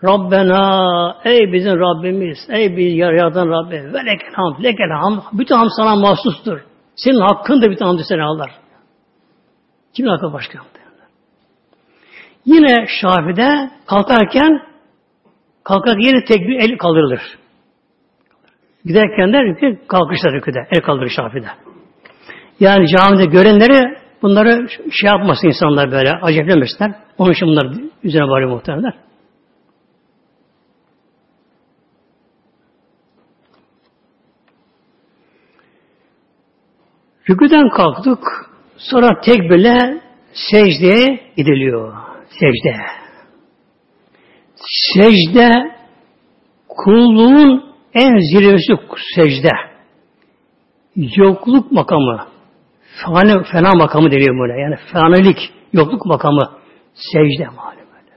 Rabbena, ey bizim Rabbimiz, ey biz yaradan Rabbim, ve lekel hamd, lekel hamd, bütün hamd sana mahsustur. Senin hakkındır bütün hamd seni alır. Kimin hakkı başka hamd? Yine Şafi'de kalkarken kalkar yeri tekbir el kaldırılır. Giderken de rükü kalkışlar rüküde. El kaldırır Şafi'de. Yani camide görenleri bunları şey yapmasın insanlar böyle aceplemesinler. Onun için bunlar üzerine varıyor muhtemelen. Rüküden kalktık. Sonra tekbirle secdeye gidiliyor. Secde. Secde kulluğun en zirvesi secde. Yokluk makamı. Fena, fena makamı deniyor böyle. Yani fanilik, yokluk makamı. Secde malum böyle.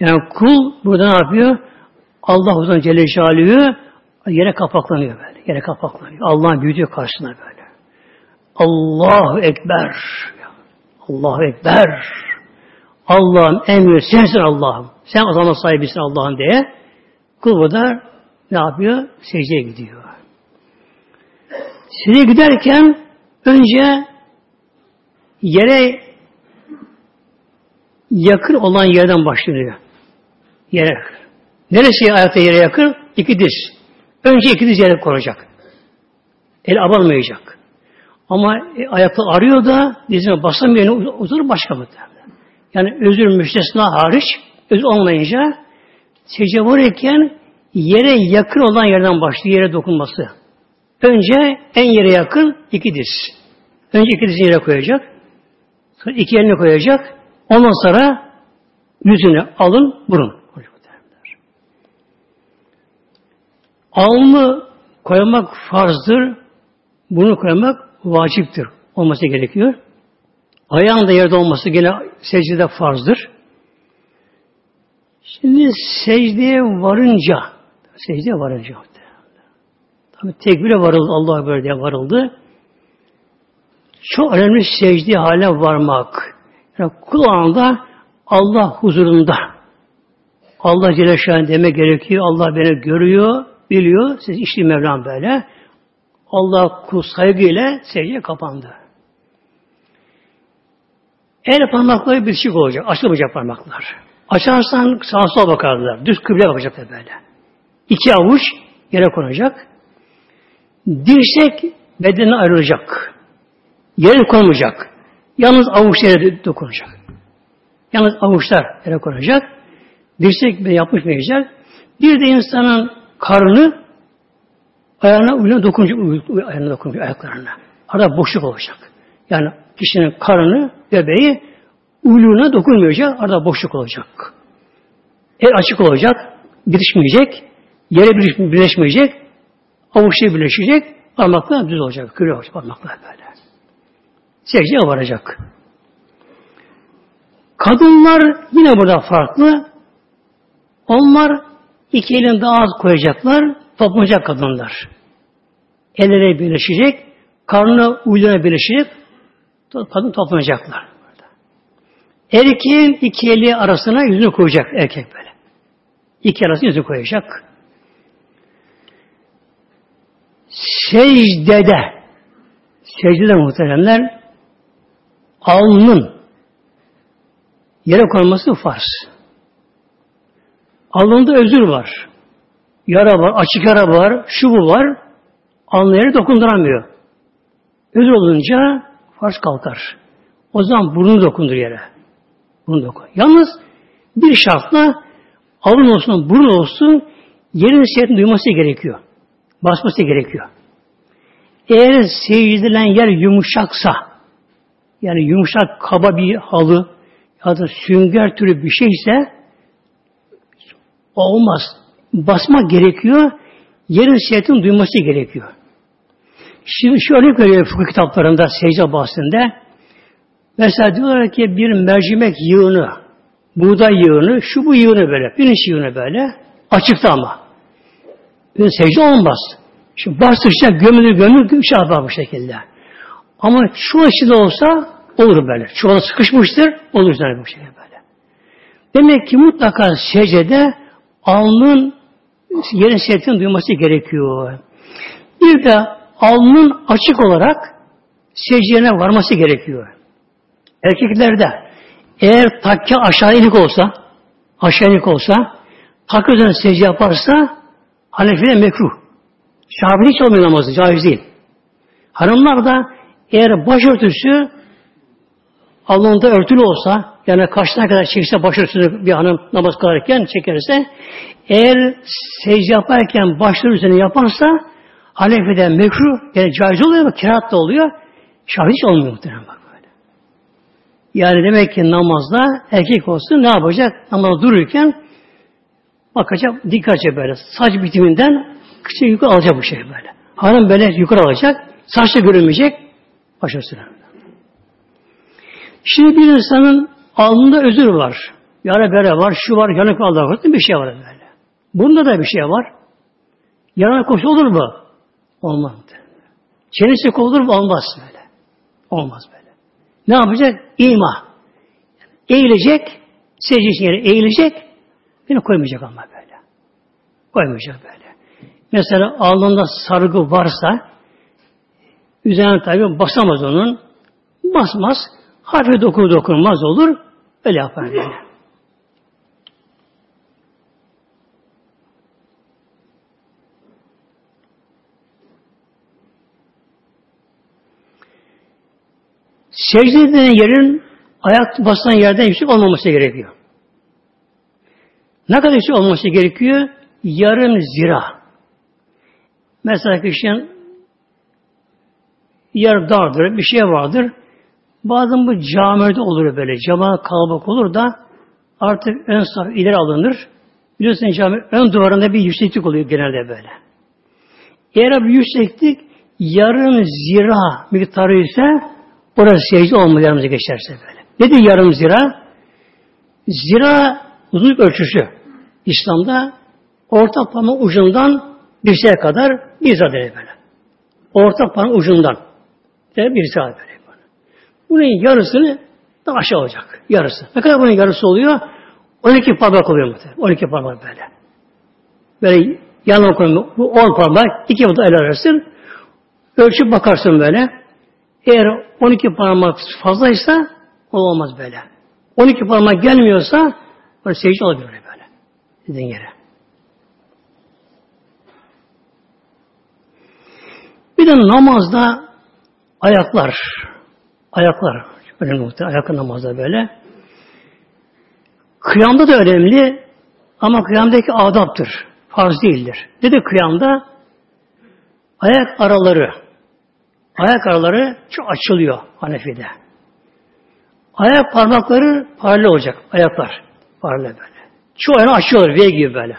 Yani kul burada ne yapıyor? Allah uzun Celle Celaluhu yere kapaklanıyor böyle. Yere kapaklanıyor. Allah'ın büyüdüğü karşısına böyle. Allahu Ekber. Allahu Ekber. Allah'ım emri sensin Allah'ım. Sen o zaman sahibisin Allah'ım diye. Kul burada ne yapıyor? Secdeye gidiyor. Secdeye giderken önce yere yakın olan yerden başlıyor. Yere Neresi ayakta yere yakın? İki diz. Önce iki diz yere koruyacak. El abanmayacak. Ama e, ayakta arıyor da dizine basamıyor, uzun başka mı? Yani özür müstesna hariç, özür olmayınca secde varırken yere yakın olan yerden başlıyor, yere dokunması. Önce en yere yakın iki diz. Önce iki dizini yere koyacak. Sonra iki yerine koyacak. Ondan sonra yüzünü alın, burun. Alnı koymak farzdır. Bunu koymak vaciptir. Olması gerekiyor. Ayağın da yerde olması gene secdede farzdır. Şimdi secdeye varınca secdeye varınca tabi tekbire varıldı. Allah böyle diye varıldı. Çok önemli secdeye hale varmak. Yani kulağında Allah huzurunda Allah Celle demek gerekiyor. Allah beni görüyor, biliyor. Siz işli Mevlam böyle. Allah kul saygıyla secdeye kapandı. El parmakları bitişik olacak. Açılmayacak parmaklar. Açarsan sağa sola bakarlar. Düz kıble bakacaklar böyle. İki avuç yere konacak. Dirsek bedene ayrılacak. Yere konmayacak. Yalnız avuç yere dokunacak. Yalnız avuçlar yere konacak. Dirsek yapışmayacak. Bir de insanın karnı ayağına uyuna dokunacak, ayağına dokunacak ayaklarına. Arada boşluk olacak. Yani kişinin karnı, bebeği uyluğuna dokunmayacak, arada boşluk olacak. El açık olacak, birleşmeyecek, yere birleşmeyecek, avuçları birleşecek, parmaklar düz olacak, küre olacak parmaklar böyle. Secdeye varacak. Kadınlar yine burada farklı. Onlar iki elini daha az koyacaklar, toplanacak kadınlar. Elleri birleşecek, karnına uyluğuna birleşecek, kadın toplanacaklar. Erkeğin iki eli arasına yüzünü koyacak erkek böyle. İki arasına yüzünü koyacak. Secdede secdede muhteremler alnın yere konması farz. Alnında özür var. Yara var, açık yara var, şu bu var. Yere dokunduramıyor. Özür olunca farz kalkar. O zaman burnu dokundur yere. Burnu dokun. Yalnız bir şartla alın olsun, burun olsun yerin seyretini duyması gerekiyor. Basması gerekiyor. Eğer secdedilen yer yumuşaksa, yani yumuşak kaba bir halı ya da sünger türü bir şeyse olmaz. Basmak gerekiyor. Yerin seyretini duyması gerekiyor. Şimdi şu örnek fıkıh kitaplarında, secde bahsinde. Mesela diyorlar ki bir mercimek yığını, buğday yığını, şu bu yığını böyle, pirinç yığını böyle, açıkta ama. Böyle secde olmaz. Şimdi bastırışta gömülür gömülür şey yapar bu şekilde. Ama şu içinde olsa olur böyle. Çuvala sıkışmıştır, olur yani bu şekilde böyle. Demek ki mutlaka secdede alnın yerin seyretini duyması gerekiyor. Bir de alnın açık olarak secdeye varması gerekiyor. Erkeklerde eğer takke aşağı inik olsa aşağı inik olsa takke üzerine secde yaparsa Hanefi'de mekruh. Şafi hiç olmuyor namazı, caiz değil. Hanımlar da eğer başörtüsü alnında örtülü olsa, yani kaçına kadar çekse başörtüsünü bir hanım namaz kılarken çekerse, eğer secde yaparken başları üzerine yaparsa, Hanefi'de mekruh, yani caiz oluyor ama kiraat da oluyor, şafi hiç olmuyor muhtemelen bak böyle. Yani demek ki namazda erkek olsun ne yapacak? Namaz dururken bakacak dikkatçe böyle. Saç bitiminden kıçı yukarı alacak bu şey böyle. Hanım böyle yukarı alacak. Saç da görünmeyecek. Başörtüsüne. Şimdi bir insanın alnında özür var. Yara bere var, şu var, yanık Allah var. Bir şey var böyle. Bunda da bir şey var. Yanık koşu olur mu? Olmaz. Çenesi olur mu? Olmaz böyle. Olmaz böyle. Ne yapacak? İma. Eğilecek, secde yere eğilecek, yine koymayacak ama böyle. Koymayacak böyle. Mesela alnında sargı varsa, üzerine tabi basamaz onun, basmaz, hafif dokunur dokunmaz olur, öyle yapar böyle. Secde edilen yerin ayak basan yerden yüksek olmaması gerekiyor. Ne kadar yüksek olması gerekiyor? Yarım zira. Mesela kişinin yer dardır, bir şey vardır. Bazen bu camide olur böyle. Cama kalabalık olur da artık ön saf ileri alınır. Biliyorsun cami ön duvarında bir yükseklik oluyor genelde böyle. Eğer bir yükseklik yarım zira miktarı ise orası secde yarımıza geçerse böyle. Nedir yarım zira? Zira uzunluk ölçüsü. İslam'da orta parmak ucundan dirseğe kadar bir zira böyle. Orta parmak ucundan. Bir zira böyle. Bunun yarısını da aşağı olacak. Yarısı. Ne kadar bunun yarısı oluyor? 12 parmak oluyor muhtemelen. 12 parmak böyle. Böyle yanına koyun. Bu 10 parmak, iki yılda el arasın. Ölçüp bakarsın böyle. Eğer 12 parmak fazlaysa olmaz böyle. 12 parmak gelmiyorsa böyle secde olabilir böyle. Dediğin yere. Bir de namazda ayaklar. Ayaklar. Önemli muhtemelen. Ayaklı namazda böyle. Kıyamda da önemli ama kıyamdaki adaptır. Farz değildir. Ne de kıyamda? Ayak araları. Ayak araları çok açılıyor Hanefi'de. Ayak parmakları paralel olacak. Ayaklar. Paralel böyle. Çoğu ayağını açıyorlar. V gibi böyle.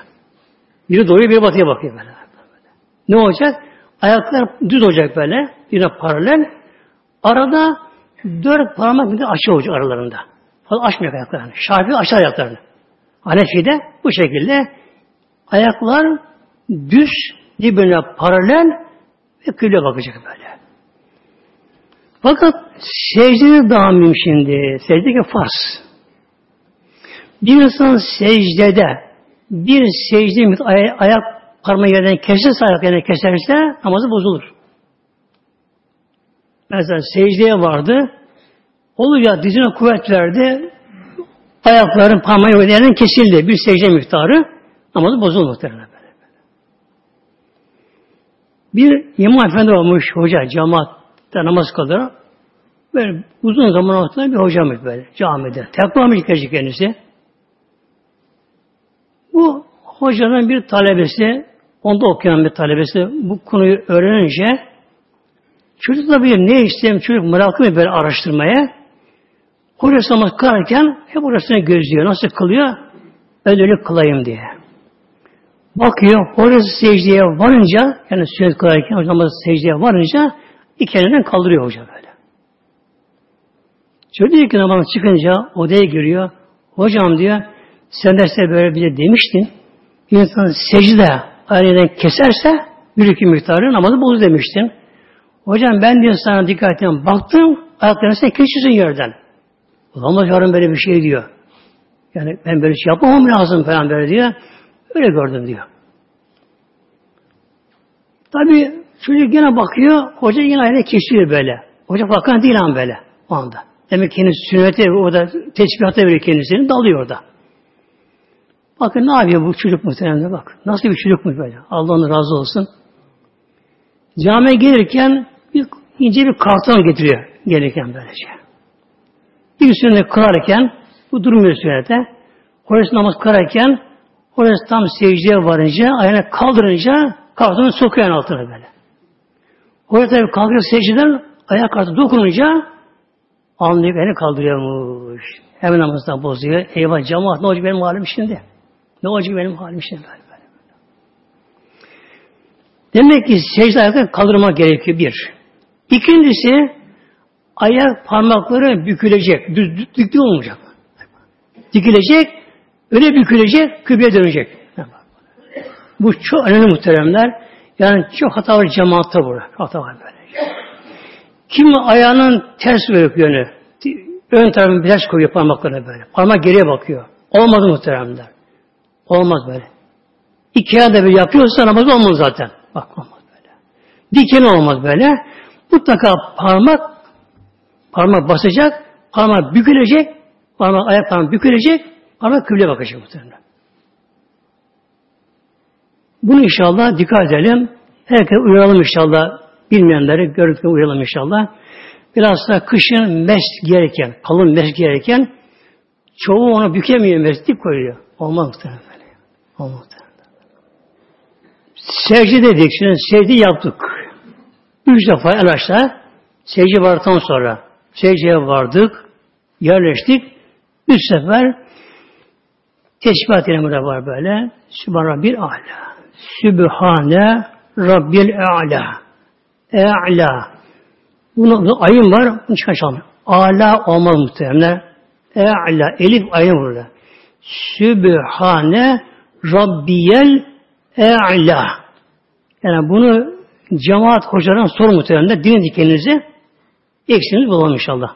Biri doğuya biri batıya bakıyor böyle. Ne olacak? Ayaklar düz olacak böyle. Yine paralel. Arada dört parmak bir açı olacak aralarında. Fazla açmıyor ayaklarını. Şafi açar ayaklarını. Hanefi'de bu şekilde ayaklar düz birbirine paralel ve kıble bakacak böyle. Fakat secdede daha mühim şimdi. Secdedeki farz. Bir insan secdede bir secde ay- ayak parmağı yerden keserse ayak yerden keserse namazı bozulur. Mesela secdeye vardı. Olur ya dizine kuvvet verdi. Ayakların parmağı yerden kesildi. Bir secde miktarı. Namazı bozulur muhtemelen. Böyle. Bir imam efendi olmuş hoca cemaatte namaz kılıyor. Böyle uzun zaman ortada bir hocamız böyle camide. Tekvamış kendisi. Bu hocanın bir talebesi, onda okuyan bir talebesi bu konuyu öğrenince çocuk da bir ne isteyeyim çocuk meraklı böyle araştırmaya. Hoca namaz kılarken hep orasını gözlüyor. Nasıl kılıyor? Ben öyle kılayım diye. Bakıyor, orası secdeye varınca, yani sünnet kılarken hocam secdeye varınca iki elinden kaldırıyor hoca böyle. Çocuk ki namazdan çıkınca odaya giriyor. Hocam diyor, sen de size böyle bir de demiştin. İnsan secde aileden keserse bir iki miktarı namazı bozdu demiştin. Hocam ben diyor sana dikkatle baktım, ayaklarını sen kesiyorsun yerden. Olamaz yarın böyle bir şey diyor. Yani ben böyle şey yapmamam lazım falan böyle diyor. Öyle gördüm diyor. Tabi çocuk yine bakıyor, hoca yine ayağını kesiyor böyle. Hoca bakan değil an böyle o anda. Demek ki sünnete orada tesbihata veriyor kendisini, dalıyor orada. Bakın ne yapıyor bu çocuk muhtemelen bak. Nasıl bir çocuk mu böyle? Allah onu razı olsun. Camiye gelirken bir, ince bir karton getiriyor gelirken böylece. Bir üstünde kılarken bu durmuyor sünnete. Orası namaz kılarken orası tam secdeye varınca ayağını kaldırınca kartonu sokuyor altına böyle. Orada tabi kalkıyor secdeden ayak kartı dokununca anlayıp elini kaldırıyormuş. Hemen namazdan bozuyor. Eyvah cemaat ne olacak benim halim şimdi? Ne olacak benim halim şimdi? Böyle, böyle. Demek ki secde ayakta kaldırmak gerekiyor bir. İkincisi ayak parmakları bükülecek. Düz, düz, düz olmayacak. Dikilecek, öyle bükülecek, kübreye dönecek. Bu çok önemli muhteremler. Yani çok hata var cemaatta burada. Hata var böyle. Kim ayağının ters yönü, ön tarafını ters koyuyor parmaklarına böyle. Parmak geriye bakıyor. Olmadı muhteremler. Olmaz böyle. İki ayağda bir yapıyorsa namaz olmaz zaten. Bak olmaz böyle. Diken olmaz böyle. Mutlaka parmak parmak basacak, parmak bükülecek, parmak ayak parmak bükülecek, parmak kıble bakacak muhtemelen. Bunu inşallah dikkat edelim. Herkese uyaralım inşallah. Bilmeyenleri görüp uyaralım inşallah. Biraz da kışın mes gereken, kalın mes gereken çoğu onu bükemiyor, meslik koyuyor. Olmaz muhtemelen. Olmaz muhtemelen. Secde dedik. Şimdi secde yaptık. Üç defa el aşağı. Secde vardıktan sonra secdeye vardık. Yerleştik. Üç sefer tesbihat yerimde var böyle. Sübhan Rabbil A'la. Sübhane Rabbil A'la. E'la. Bunun ayın var. Bunu çıkartalım. Ala olmaz muhtemelen. E'la. Elif ayın burada. Sübhane Rabbiyel E'la. Yani bunu cemaat hocadan sorun muhtemelen. Dinin dikeninizi eksiniz bulalım inşallah.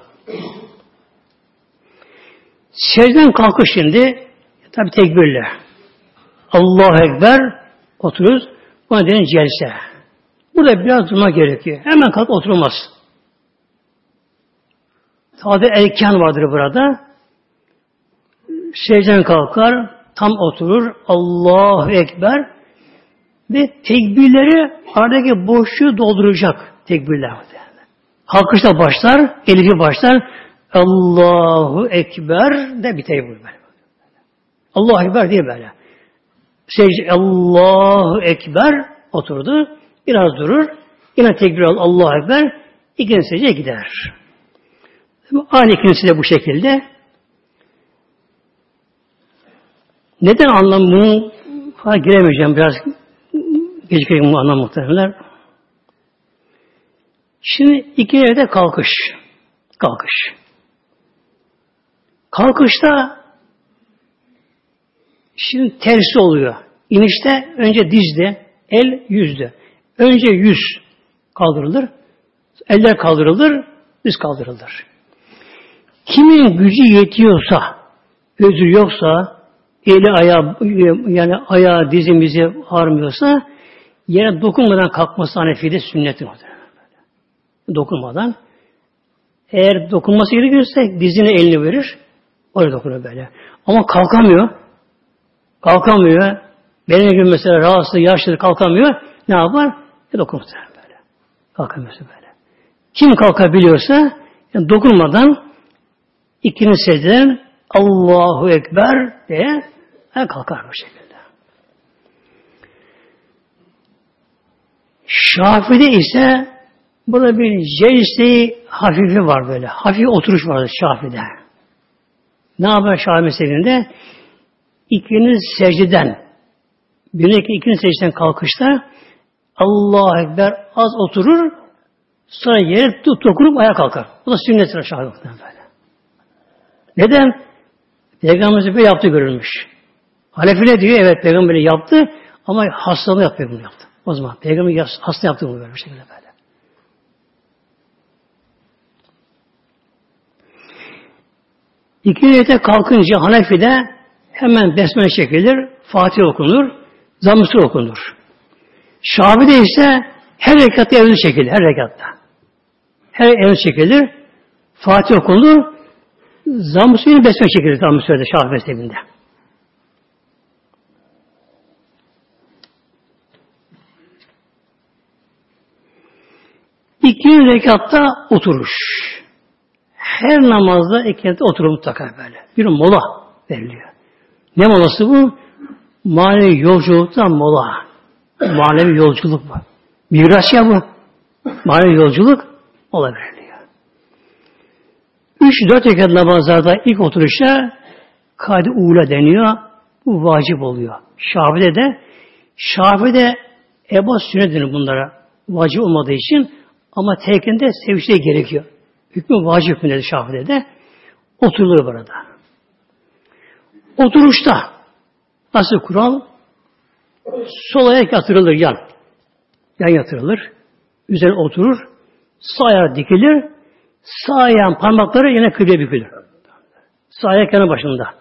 Secden kalkış şimdi tabi tekbirle. Allahu Ekber otururuz. Buna denen celse. Burada biraz durma gerekiyor. Hemen kalk oturulmaz. Tabi erken vardır burada. Secden kalkar, tam oturur. Allahu Ekber ve tekbirleri aradaki boşluğu dolduracak tekbirler. Kalkışta başlar, elifi başlar. Allahu Ekber de biter bu böyle. Allahu Ekber diye böyle. Secde Allahu Ekber oturdu. Biraz durur. Yine tekbir al Allahu Ekber. İkinci secdeye gider. Aynı ikincisi de bu şekilde. Neden anlamı Ha giremeyeceğim biraz gecikeyim bu anlam muhtemelenler. Şimdi iki yerde kalkış. Kalkış. Kalkışta şimdi tersi oluyor. İnişte önce dizde, el yüzde. Önce yüz kaldırılır. Eller kaldırılır, diz kaldırılır. Kimin gücü yetiyorsa, gözü yoksa, eli ayağı, yani ayağı dizimizi ağrımıyorsa, yere dokunmadan kalkması Hanefi'de sünneti Dokunmadan. Eğer dokunması gerekiyorsa dizine elini verir. Oraya dokunur böyle. Ama kalkamıyor. Kalkamıyor. Benim gibi mesela rahatsız, yaşlı kalkamıyor. Ne yapar? E dokunur böyle. Kalkamıyorsa böyle. Kim kalkabiliyorsa yani dokunmadan ikini secdeden Allahu Ekber diye kalkar bu şekilde. Şafi'de ise burada bir celse hafifi var böyle. Hafif oturuş var Şafi'de. Ne yapar Şafi mezhebinde? İkiniz secdeden Bir iki ikinci secdeden kalkışta Allah Ekber az oturur sonra yere tut dokunup ayağa kalkar. Bu da sünnet aşağı böyle. Neden? Peygamberimiz böyle yaptı görülmüş. Hanefiler diyor evet peygamber yaptı ama hastalığı yapıyor bunu yaptı. O zaman peygamber hasta yaptı bunu böyle bir şekilde böyle. İkinci rete kalkınca Hanefi'de hemen besmele çekilir, Fatih okunur, Zamsur okunur. Şafi'de ise her rekatta evli çekilir, her rekatta. Her evli çekilir, Fatih okunur, Zamsur'un besmele çekilir Zamsur'da Şafi mezhebinde. İkinci rekatta oturuş. Her namazda ikinci oturur mutlaka böyle. Bir mola veriliyor. Ne molası bu? Manevi yolculukta mola. Manevi yolculuk bu. Miraç ya bu. Manevi yolculuk mola veriliyor. Üç, dört rekat namazlarda ilk oturuşta kaydı uğla deniyor. Bu vacip oluyor. Şafi'de de Şafi'de eba sünnet bunlara. Vacip olmadığı için ama terkinde sevişte gerekiyor. Hükmü vacip hükmünde Şafi'de de oturulur burada. Oturuşta nasıl kural? Sol ayak yatırılır yan. Yan yatırılır. Üzerine oturur. Sağ ayak dikilir. Sağ ayağın parmakları yine kıbleye bükülür. Sağ ayak yanı başında.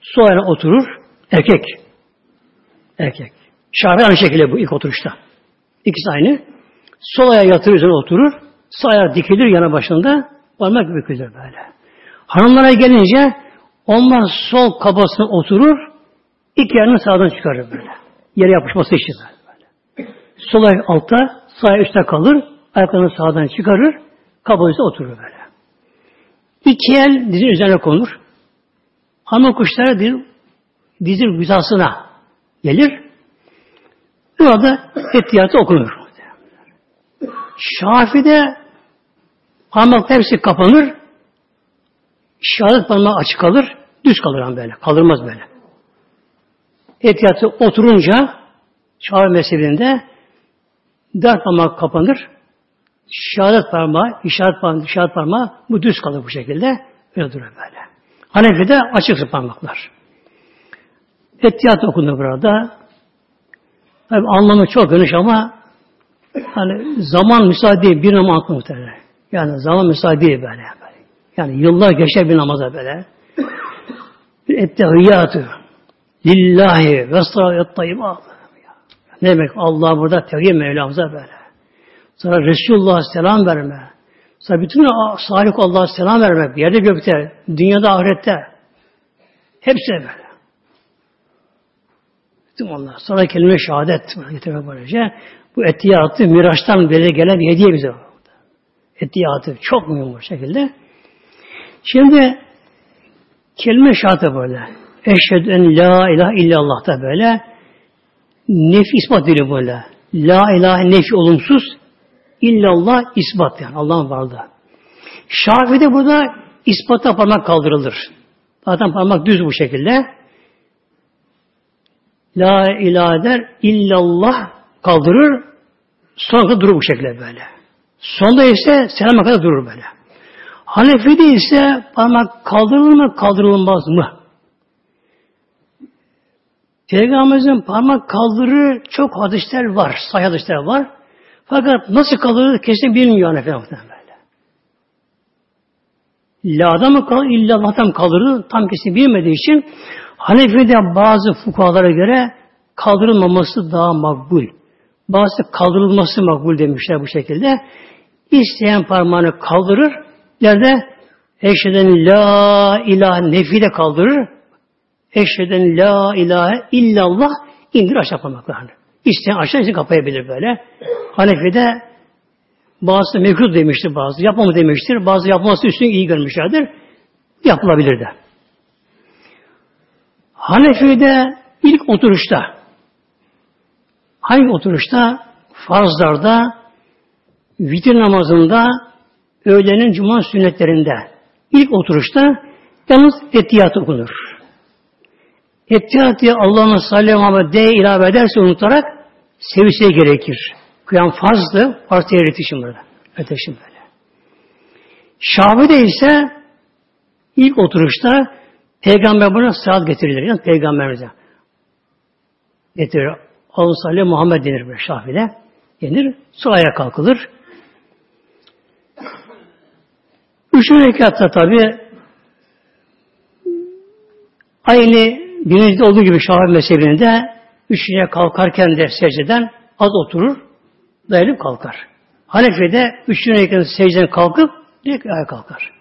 Sol ayağına oturur. Erkek. Erkek. Şafi aynı şekilde bu ilk oturuşta. İkisi aynı. Sol ayağı yatırır üzerine oturur. Sağ ayağı dikilir yana başında. Parmak bükülür böyle. Hanımlara gelince onlar sol kabasına oturur. İki yerini sağdan çıkarır böyle. Yere yapışması için böyle. Sol ayak altta, sağ üstte kalır. Ayaklarını sağdan çıkarır. Kabasına oturur böyle. İki el dizin üzerine konur. Hanım kuşları diz, dizin hizasına gelir. Burada etiyatı okunur. Şafi'de parmak hepsi kapanır. Şehadet parmağı açık kalır. Düz kalır ama böyle. Kaldırmaz böyle. Etiyatı oturunca Şafi mezhebinde dört parmak kapanır. Şehadet parmağı, işaret parmağı, işaret parmağı bu düz kalır bu şekilde. Öyle durur böyle. Hanefi'de açık parmaklar. Etiyat okunur burada. Tabi anlamı çok geniş ama hani zaman müsaade değil bir namaz muhtemelen. Yani zaman müsaade değil böyle. Yani yıllar geçer bir namaza böyle. Ettehiyyatı lillahi ve salatu tayyibat. Ne demek Allah burada tevhid Mevlamıza böyle. Sonra Resulullah selam verme. Sonra bütün salih Allah'a selam verme. Bir yerde gökte, dünyada ahirette. Hepsi böyle. Bütün onlar. Sonra kelime şehadet getirmek böylece. Bu etiyatı Miraç'tan beri gelen bir hediye bize. Etiyatı çok mühim bu şekilde. Şimdi kelime şehadet böyle. Eşhedü en la ilahe illallah da böyle. Nefi ispat dili böyle. La ilahe nefi olumsuz. illallah ispat yani. Allah'ın varlığı. Şafi'de burada ispata parmak kaldırılır. Zaten parmak düz bu şekilde. La ilahe der illallah kaldırır. Sonra durur bu şekilde böyle. Sonda ise selama kadar durur böyle. Hanefi'de ise parmak kaldırılır mı kaldırılmaz mı? Peygamberimizin parmak kaldırır çok hadisler var. Sayı hadisler var. Fakat nasıl kaldırır kesin bilmiyor Hanefi böyle. La'da mı kalır, illallah'tan mı kaldırır tam kesin bilmediği için Hanefi'de bazı fukahalara göre kaldırılmaması daha makbul. Bazı kaldırılması makbul demişler bu şekilde. İsteyen parmağını kaldırır. Nerede? Eşheden la ilahe nefi de kaldırır. Eşheden la ilahe illallah indir aşağı parmaklarını. İsteyen aşağı için kapayabilir böyle. Hanefi'de bazı mekruh demiştir bazı. Yapmamı demiştir. Bazı yapması üstün iyi görmüşlerdir. Yapılabilir de. Hanefi'de ilk oturuşta hangi oturuşta? Farzlarda, vitir namazında, öğlenin cuma sünnetlerinde ilk oturuşta yalnız etiyat okunur. Ettihat diye Allah'ın sallallahu aleyhi de ilave ederse unutarak sevişe gerekir. Kıyam farzdı, farz iletişim burada. Öteşim böyle. Şabi'de ise ilk oturuşta Peygamber buna saat getirilir. Yani Peygamberimize getirir. Sallallahu Muhammed denir böyle Şafi'de. Denir. Sonra ayağa kalkılır. Üçüncü rekatta tabi aynı birinci olduğu gibi Şafii mezhebinde üçüncüye kalkarken de secdeden az oturur, dayanıp kalkar. Hanefi'de üçüncü rekatta secdeden kalkıp direkt ayağa kalkar.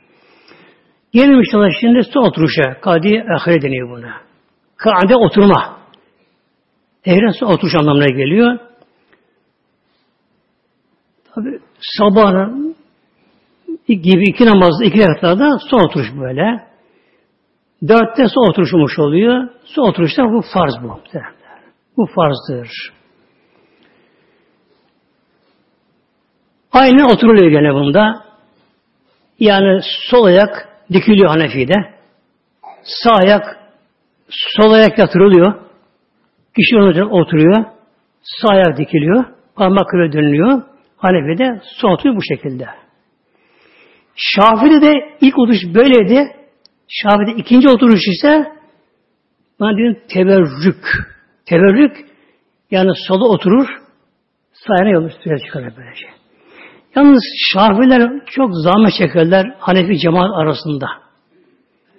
Gelin inşallah şimdi son oturuşa. Kadi ahire deniyor buna. Kade oturma. Ehren son oturuş anlamına geliyor. Tabi sabah gibi iki namazda iki rekatta son oturuş böyle. Dörtte son oturuşmuş oluyor. Son oturuşta bu farz bu. Bu farzdır. Aynı oturuluyor gene bunda. Yani sol ayak dikiliyor Hanefi'de. Sağ ayak sol ayak yatırılıyor. Kişi onun oturuyor. Sağ ayak dikiliyor. Parmak kırıyor dönülüyor. Hanefi'de sol oturuyor bu şekilde. Şafi'de de ilk oturuş böyleydi. Şafi'de ikinci oturuş ise bana diyorum teberrük. Teberrük yani sola oturur sağına yolu üstüne çıkarır böylece. Yalnız Şafiler çok zahmet çekerler Hanefi cemaat arasında.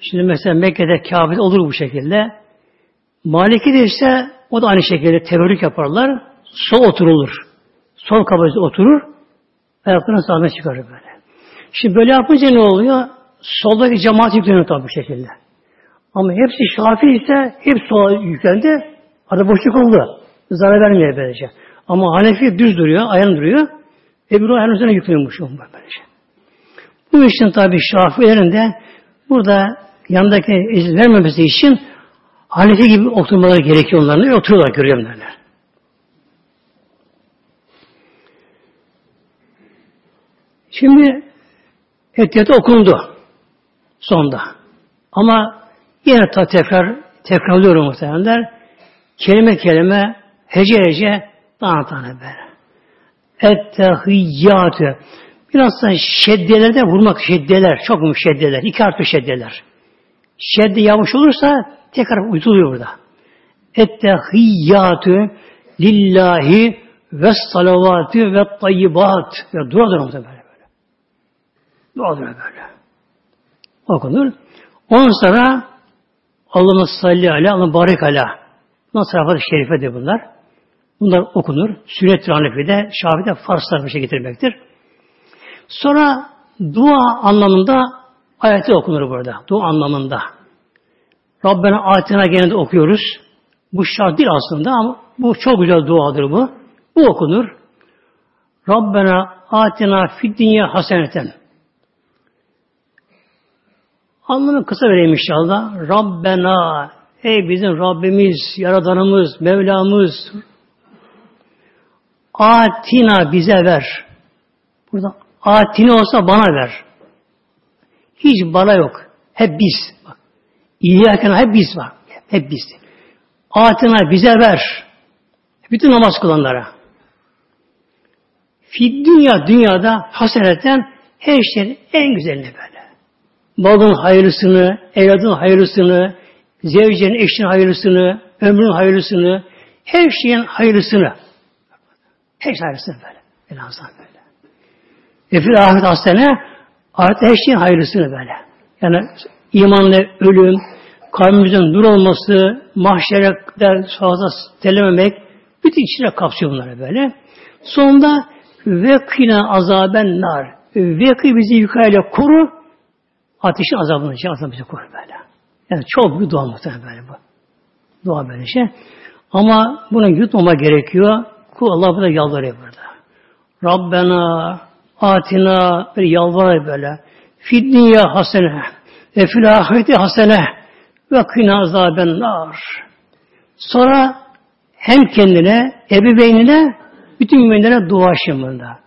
Şimdi mesela Mekke'de Kabe'de olur bu şekilde. Maliki'de ise o da aynı şekilde teberrük yaparlar. Sol oturulur. Sol kabızda oturur. Ayaklarına zahmet çıkarır böyle. Şimdi böyle yapınca ne oluyor? Soldaki cemaat yükleniyor tabi bu şekilde. Ama hepsi Şafi ise hep sola yüklendi. Arada boşluk oldu. Zarar vermiyor böylece. Ama Hanefi düz duruyor, ayağın duruyor. Öbürü ayağın üzerine yükleniyormuş böylece. Bu işin tabi Şafilerin de burada yanındaki izin vermemesi için Hanefi gibi oturmaları gerekiyor onların. Oturuyorlar, görüyorum derler. Şimdi Etkiyatı okundu sonda. Ama yine ta tekrar tekrarlıyorum muhtemelenler. Kelime kelime, hece hece, tane tane böyle. Ettehiyyatü. Biraz da şeddelerde vurmak şeddeler. Çok mu şeddeler? İki harfli şeddeler. Şedde yavaş olursa tekrar uyutuluyor burada. Ettehiyyatü lillahi ve salavatü ve tayyibat. Ya dua durum böyle böyle. Dua durum böyle. Okunur. Ondan sonra Allah'ın salli ala, Allah'ın barek ala. Bunlar tarafı şerifedir bunlar. Bunlar okunur. Sünnet-i Hanefi'de, Şafi'de farz tarafı şey getirmektir. Sonra dua anlamında ayeti okunur burada. Dua anlamında. Rabbena atina gene de okuyoruz. Bu şart değil aslında ama bu çok güzel duadır bu. Bu okunur. Rabbena atina fid haseneten. Anlamı kısa vereyim inşallah. Rabbena ey bizim Rabbimiz, Yaradanımız, Mevlamız atina bize ver. Burada atini olsa bana ver. Hiç bana yok. Hep biz. Bak. İyyâken hep biz var. Hep biz. Atina bize ver. Bütün namaz kılanlara. Fid dünya dünyada haseneten her şeyin en güzelini böyle. Malın hayırlısını, evladın hayırlısını, zevcenin eşinin hayırlısını, ömrün hayırlısını, her şeyin hayırlısını. Her şey hayırlısını böyle. Elhamdülillah böyle. Ve fil ahiret hastane, ahiret her şeyin hayırlısını böyle. Yani imanla ölüm, kalbimizin nur olması, mahşere fazla telememek, bütün içine kapsıyor bunları böyle. Sonunda ve kina azaben nar. Ve bizi yukarıyla koru, ateşin azabını, azabını bizi koru böyle. Yani çok büyük dua muhtemelen böyle bu. Dua böyle şey. Ama bunu yutmama gerekiyor. Kul Allah burada yalvarıyor burada. Rabbena atina bir yalvarıyor böyle. Fid dünya hasene ve fil ahireti hasene ve kina azaben nar. Sonra hem kendine, ebeveynine, bütün müminlere dua şımında.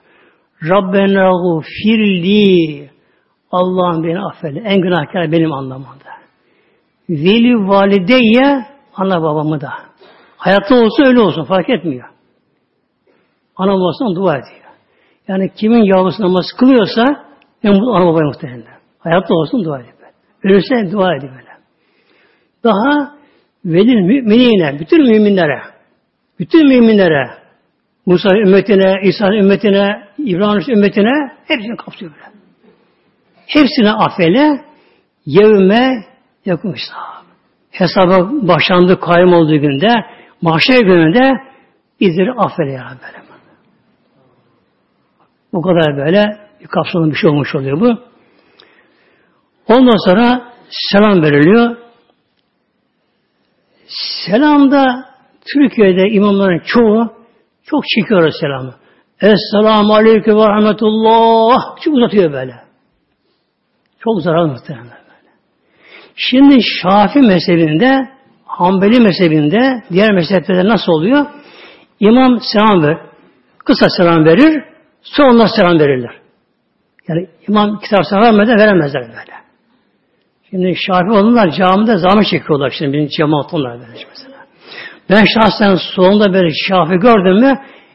Rabbena gufirli Allah'ım beni affeyle. En günahkar benim anlamında. Veli valideye ana babamı da. Hayatta olsa öyle olsun fark etmiyor. Ana babasına dua ediyor. Yani kimin yavrusu namaz kılıyorsa en mutlu ana babaya muhtemelen. Hayatta olsun dua ediyor. Ölürse dua ediyor böyle. Daha velil müminine, bütün müminlere, bütün müminlere, Musa ümmetine, İsa ümmetine, İbrahim ümmetine hepsini kapsıyor böyle. Hepsine affeyle yevme yakın hesap. Hesaba başlandı, kaym olduğu günde, mahşer gününde bizleri affeyle ya Rabbi. Bu kadar böyle bir kapsamlı bir şey olmuş oluyor bu. Ondan sonra selam veriliyor. Selamda Türkiye'de imamların çoğu çok çekiyor selamı. Esselamu Aleyküm ve Rahmetullah. Çok uzatıyor böyle. Çok zarar muhtemelen böyle. Şimdi Şafi mezhebinde, Hanbeli mezhebinde, diğer mezheplerde nasıl oluyor? İmam selam ver. Kısa selam verir, sonra selam verirler. Yani imam kitap selam vermeden veremezler böyle. Şimdi Şafi olanlar camide zahmet çekiyorlar şimdi bizim cemaat onlar böyle mesela. Ben şahsen solunda böyle Şafi gördüm mü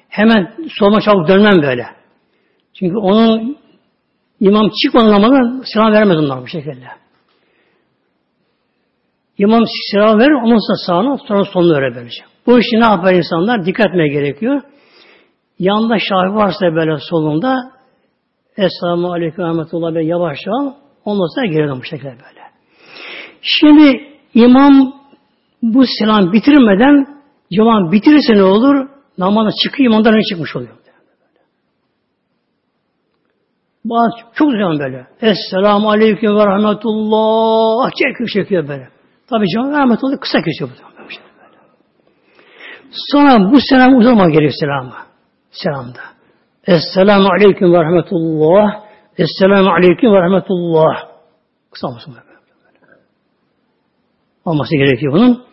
hemen soluma çabuk dönmem böyle. Çünkü onun imam çıkmadan namazdan selam vermez onlar bu şekilde. İmam selam verir, ondan sonra sağına, sonra solunu verir böylece. Bu işi ne yapar insanlar? Dikkat etmeye gerekiyor. Yanında şafi varsa böyle solunda Esselamu Aleyküm Rahmetullah böyle yavaş al, ondan sonra geri bu şekilde böyle. Şimdi imam bu selam bitirmeden cemaat bitirirse ne olur? Namaza çıkıyor, imamdan önce çıkmış oluyor. Bazı çok zaman böyle. Esselamu Aleyküm ve Rahmetullah. Çekiyor, çekiyor böyle. Tabi cemaat rahmetullah kısa kesiyor bu zaman. Böyle. Sonra bu selam uzama geliyor selamı. Selamda. Esselamu Aleyküm ve Rahmetullah. Esselamu Aleyküm ve Rahmetullah. Kısa böyle olması gerekiyor bunun.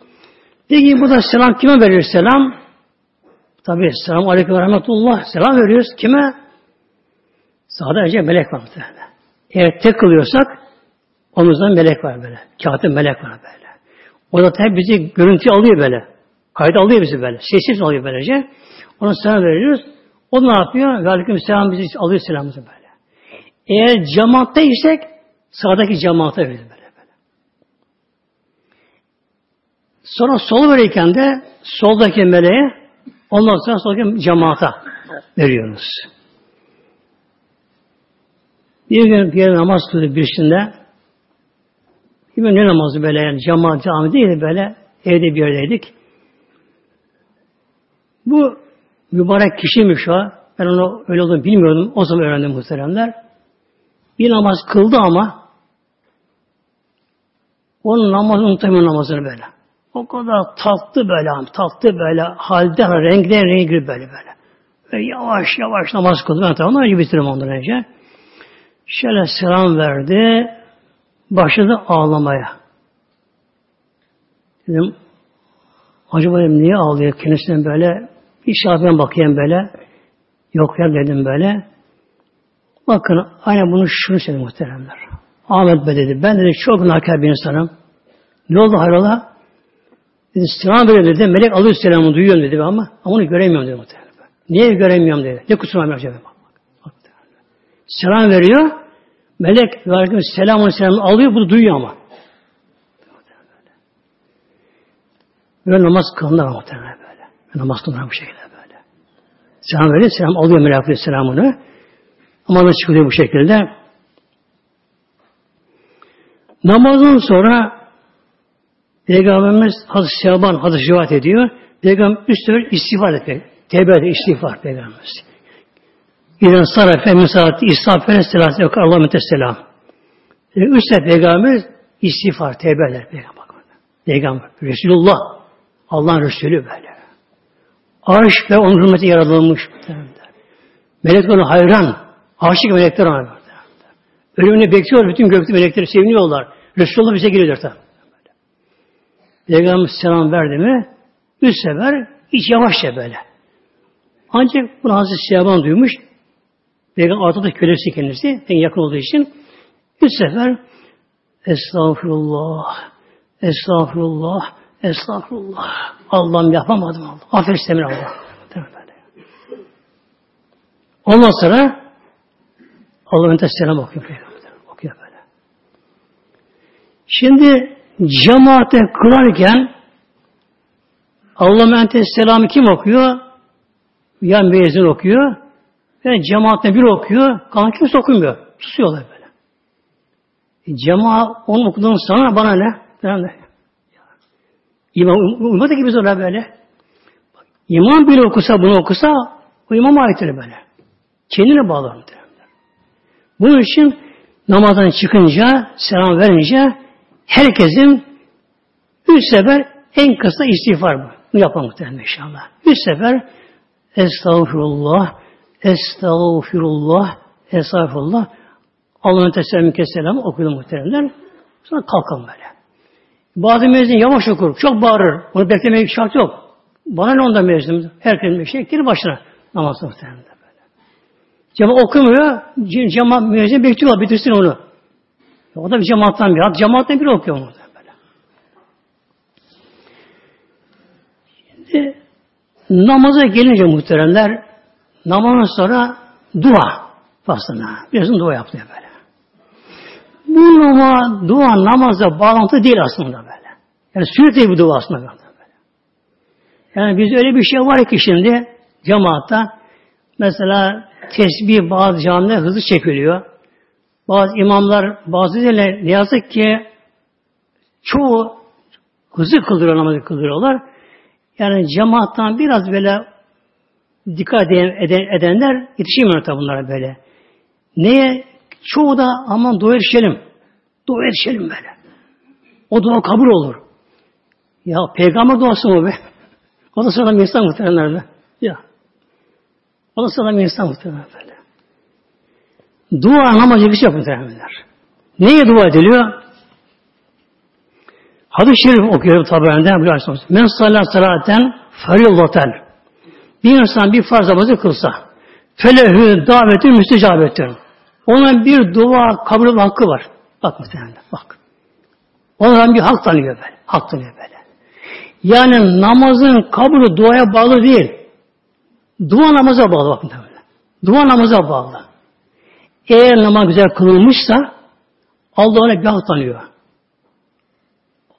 Peki bu da selam kime verir selam? Tabi selamu aleyküm ve rahmetullah. Selam veriyoruz. Kime? Sağda önce melek var muhtemelen. Eğer tek kılıyorsak omuzdan melek var böyle. Kağıtta melek var böyle. O da tabi bizi görüntü alıyor böyle. Kaydı alıyor bizi böyle. Sessiz alıyor böylece. Ona selam veriyoruz. O ne yapıyor? Ve aleyküm selam bizi alıyor selamımızı böyle. Eğer cemaatta isek sağdaki cemaate verir böyle. Sonra sol verirken de soldaki meleğe ondan sonra soldaki cemaata veriyoruz. Bir gün bir namaz kıldı birisinde. Bir ne namazı böyle yani cemaat cami değil böyle evde bir yerdeydik. Bu mübarek kişiymiş o. Ben onu öyle olduğunu bilmiyordum. O zaman öğrendim muhteremler. Bir namaz kıldı ama onun namazını unutamıyor namazını böyle. O kadar tatlı böyle, tatlı böyle, halde renkler rengi böyle böyle. Ve yavaş yavaş namaz kıldı. Ben tamam önce bitiririm ondan önce. Şöyle selam verdi. Başladı ağlamaya. Dedim, acaba dedim, niye ağlıyor kendisinden böyle? Bir şahsen bakayım böyle. Yok ya dedim böyle. Bakın aynen bunu şunu söyledi muhteremler. Ahmet Bey dedi. Ben dedi çok nakar bir insanım. Ne oldu hayrola? Dedi, selam veriyor dedi. Melek alıyor selamı duyuyorum dedi ama, ama onu göremiyorum dedi muhtemelen. Niye göremiyorum dedi. Ne kusurum var acaba? Selam veriyor. Melek selamını selamını alıyor. Bunu duyuyor ama. Böyle namaz kılınır muhtemelen böyle. Namaz kılınır bu şekilde böyle. Selam veriyor. Selam alıyor melek selamını. Ama da çıkıyor bu şekilde. Namazdan sonra Peygamberimiz Hazreti Şaban Hazreti Şivat ediyor. Peygamber üst sefer istiğfar ediyor. Tevbe ediyor, istiğfar Peygamberimiz. İden sarafe misafir istağfere selatı yok Allah müteselam. Üç sefer Peygamber istiğfar, tevbe eder Peygamber. Peygamber, Resulullah, Allah'ın Resulü böyle. Arş ve onun hürmeti yaratılmış. Melek onu hayran, aşık melekler ona. Ölümünü bekliyor, bütün gökte melekleri seviniyorlar. Resulullah bize geliyor tabi. Peygamber selam verdi mi üç sefer hiç yavaşça böyle. Ancak bunu Hazreti Şaban duymuş. Peygamber ortada kölesi kendisi. En yakın olduğu için üç sefer Estağfurullah, Estağfurullah, Estağfurullah. Allah'ım yapamadım Allah. Aferin Semir Allah. Ondan sonra Allah'ın selam okuyor Peygamber. Okuyor böyle. Şimdi cemaate kılarken Allah'ın entes selamı kim okuyor? Ya müezzin okuyor. Ve cemaatle bir okuyor. Kalan kimse okumuyor. Susuyorlar böyle. E, cemaat onu okuduğun sonra bana ne? De. İmam uymadı gibi sonra böyle. İmam bile okusa bunu okusa o imam aittir böyle. Kendine bağlar Bunun için namazdan çıkınca, selam verince herkesin üç sefer en kısa istiğfar bu. Bunu muhtemelen inşallah. Üç sefer Estağfurullah, Estağfurullah, Estağfurullah. Allah'ın tesellikü selamı okuyalım muhteremler. Sonra kalkalım böyle. Bazı müezzin yavaş okur, çok bağırır. Onu beklemeye şart yok. Bana ne onda müezzin? Herkesin bir şey geri başına namaz muhteremler. Cemaat okumuyor, cemaat müezzin bekliyor, bitirsin onu. O da bir cemaattan bir, cemaattan biri okuyor onu. Böyle. Şimdi namaza gelince muhteremler, namazdan sonra dua faslına. Biliyorsun dua yaptı böyle. Bu nama, dua namaza bağlantı değil aslında böyle. Yani sürekli bir dua aslında böyle. Yani biz öyle bir şey var ki şimdi cemaatta mesela tesbih bazı camiler hızlı çekiliyor. Bazı imamlar bazı ne yazık ki çoğu hızlı kıldırıyor namazı kıldırıyorlar. Yani cemaattan biraz böyle dikkat eden, edenler yetişemiyor tabi bunlara böyle. Neye? Çoğu da aman dua yetişelim. Dua yetişelim böyle. O dua kabul olur. Ya peygamber duası mı be? O da sonra insan muhtemelen. Ya. O da sonra insan muhtemelen böyle. Dua namazı bir şey muhtemelenler. Neye dua ediliyor? Hadis-i şerif okuyorum tabiinden biliyorsunuz. Men sallat salaten ferillaten. Bir insan bir farz namazı kılsa felehü daveti müstecabettir. Onun bir dua kabul hakkı var. Bak muhtemelen bak. Ondan bir hak tanıyor böyle. Hak tanıyor böyle. Yani namazın kabulü duaya bağlı değil. Dua namaza bağlı bak muhtemelen. Dua namaza bağlı. Eğer namaz güzel kılınmışsa Allah ona bir hak tanıyor.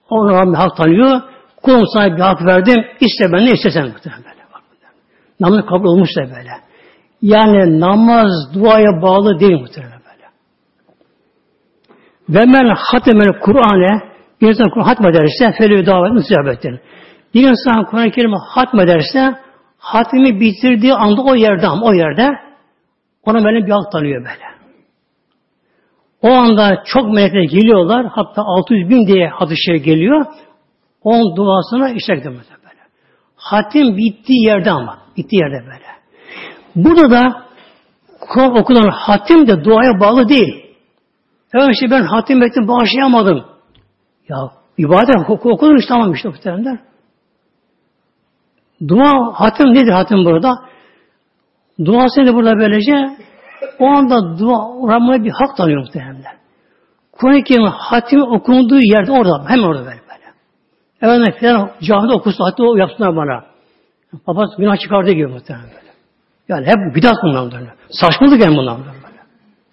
Ona bir hak tanıyor. Kulum sana bir hak verdim. İste ben ne istesen böyle. Namaz kabul olmuş da böyle. Yani namaz duaya bağlı değil muhtemelen böyle. Ve men hatemel Kur'an'e bir insan Kur'an hatmederse felü davet müsabettir. Bir insan Kur'an-ı Kerim'i hatmederse hatimi bitirdiği anda o yerde o yerde ona böyle bir hak tanıyor böyle. O anda çok melekler geliyorlar. Hatta 600 bin diye hadis geliyor. Onun duasına işaret böyle. Hatim bittiği yerde ama. Bittiği yerde böyle. Burada da Kur'an okunan hatim de duaya bağlı değil. Evet işte ben hatim ettim bağışlayamadım. Ya ibadet oku, okudun işte tamam işte muhtemelenler. Dua, hatim nedir hatim burada? Duası nedir burada böylece? O anda dua Rabbime bir hak tanıyor muhtemelen. Kur'an-ı Kerim hatimi okunduğu yerde orada, hem orada böyle böyle. Efendim filan camide okusun, hatta o yapsınlar bana. Papaz günah çıkardı gibi muhtemelen böyle. Yani hep bidat bunlar böyle. Saçmalık yani bunlar böyle.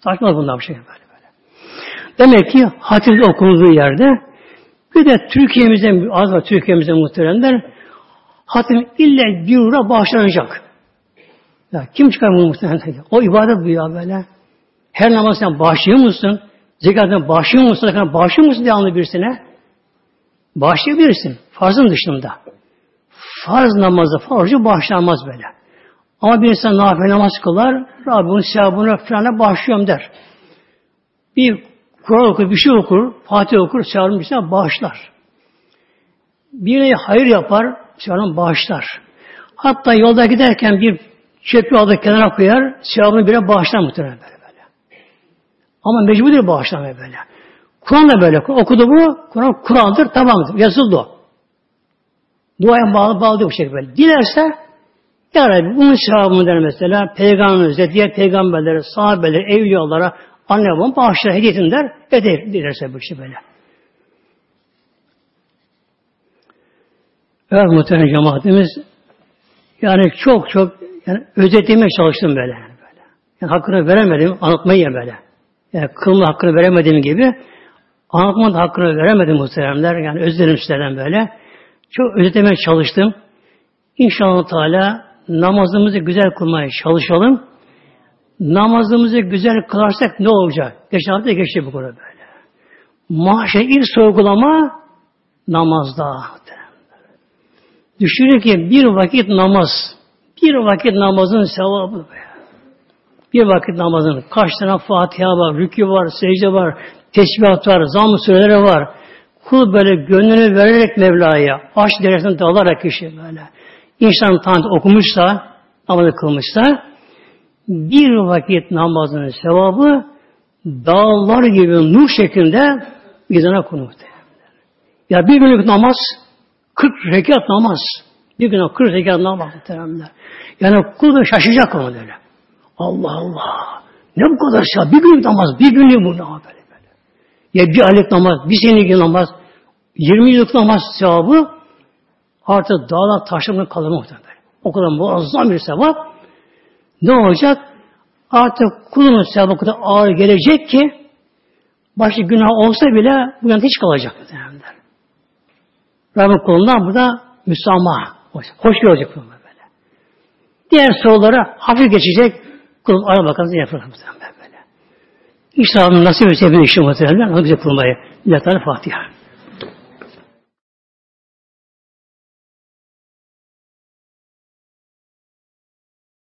Saçmalık bunlar bir şey böyle böyle. Demek ki hatimde okunduğu yerde bir de Türkiye'mizde az var Türkiye'mizde muhteremler hatim illa bir uğra bağışlanacak. Ya kim çıkar bunu muhtemelen? O ibadet bu ya böyle. Her namaz sen bağışlıyor musun? Zekatını bağışlıyor musun? Zekatını bağışlıyor musun devamlı birisine? Bağışlayabilirsin. Farzın dışında. Farz namazı, farzı bağışlanmaz böyle. Ama bir insan nafile namaz kılar, Rabbinin sevabını falan bağışlıyorum der. Bir Kur'an okur, bir şey okur, Fatih okur, sevabını bir şey bağışlar. Birine hayır yapar, sevabını bağışlar. Hatta yolda giderken bir çöpü alır kenara koyar, sevabını bire bağışlar muhtemelen böyle böyle. Ama mecbur değil bağışlamaya böyle. Kur'an da böyle. Okudu bu, Kur'an Kur'an'dır, tamamdır. Yazıldı o. Duaya bağlı, bağlı bu şekilde böyle. Dilerse ya Rabbi bunun sevabını der mesela peygamberimize, diğer peygamberlere, sahabelere, evliyalara, anne babam bağışlar, hediyetin der, eder, dilerse bu şey böyle. Evet muhtemelen cemaatimiz yani çok çok yani özetlemeye çalıştım böyle. Yani, böyle. yani hakkını veremedim, anlatmayı böyle. Yani kılma hakkını veremediğim gibi anlatmanın hakkını veremedim muhteremler. Yani özlerim sizlerden böyle. Çok özetlemeye çalıştım. İnşallah Teala namazımızı güzel kılmaya çalışalım. Namazımızı güzel kılarsak ne olacak? Geçen hafta geçti bu konu böyle. Maaşa ilk sorgulama namazda. Düşünün ki bir vakit namaz, bir vakit namazın sevabı be. Bir vakit namazın kaç tane Fatiha var, rükü var, secde var, tesbihat var, zam süreleri var. Kul böyle gönlünü vererek Mevla'ya, aşk derecesine dalarak kişi böyle. İnsan tanrı okumuşsa, namazı kılmışsa, bir vakit namazının sevabı dağlar gibi nur şeklinde mizana konu Ya bir günlük namaz 40 rekat namaz. Bir gün 40 rekat namaz muhteremler. Yani kul da şaşacak onu böyle. Allah Allah. Ne bu kadar şey? Bir günlük namaz, bir günlük bu namaz böyle böyle. Ya bir aylık namaz, bir senelik namaz, 20 yıllık namaz sevabı artık dağlar taşlarına kalır muhtemelen. O kadar muazzam bir sevap. Ne olacak? Artık kulun sevabı kadar ağır gelecek ki başka günah olsa bile bu yanında hiç kalacak muhtemelen. Rabbim kulundan burada müsamaha. Hoş, hoş olacak böyle. Diğer sorulara hafif geçecek. Kulum ara bakalım yapar böyle. İnşallah nasip etse bir işim. Onu bize kurmayı. İlahi Fatiha.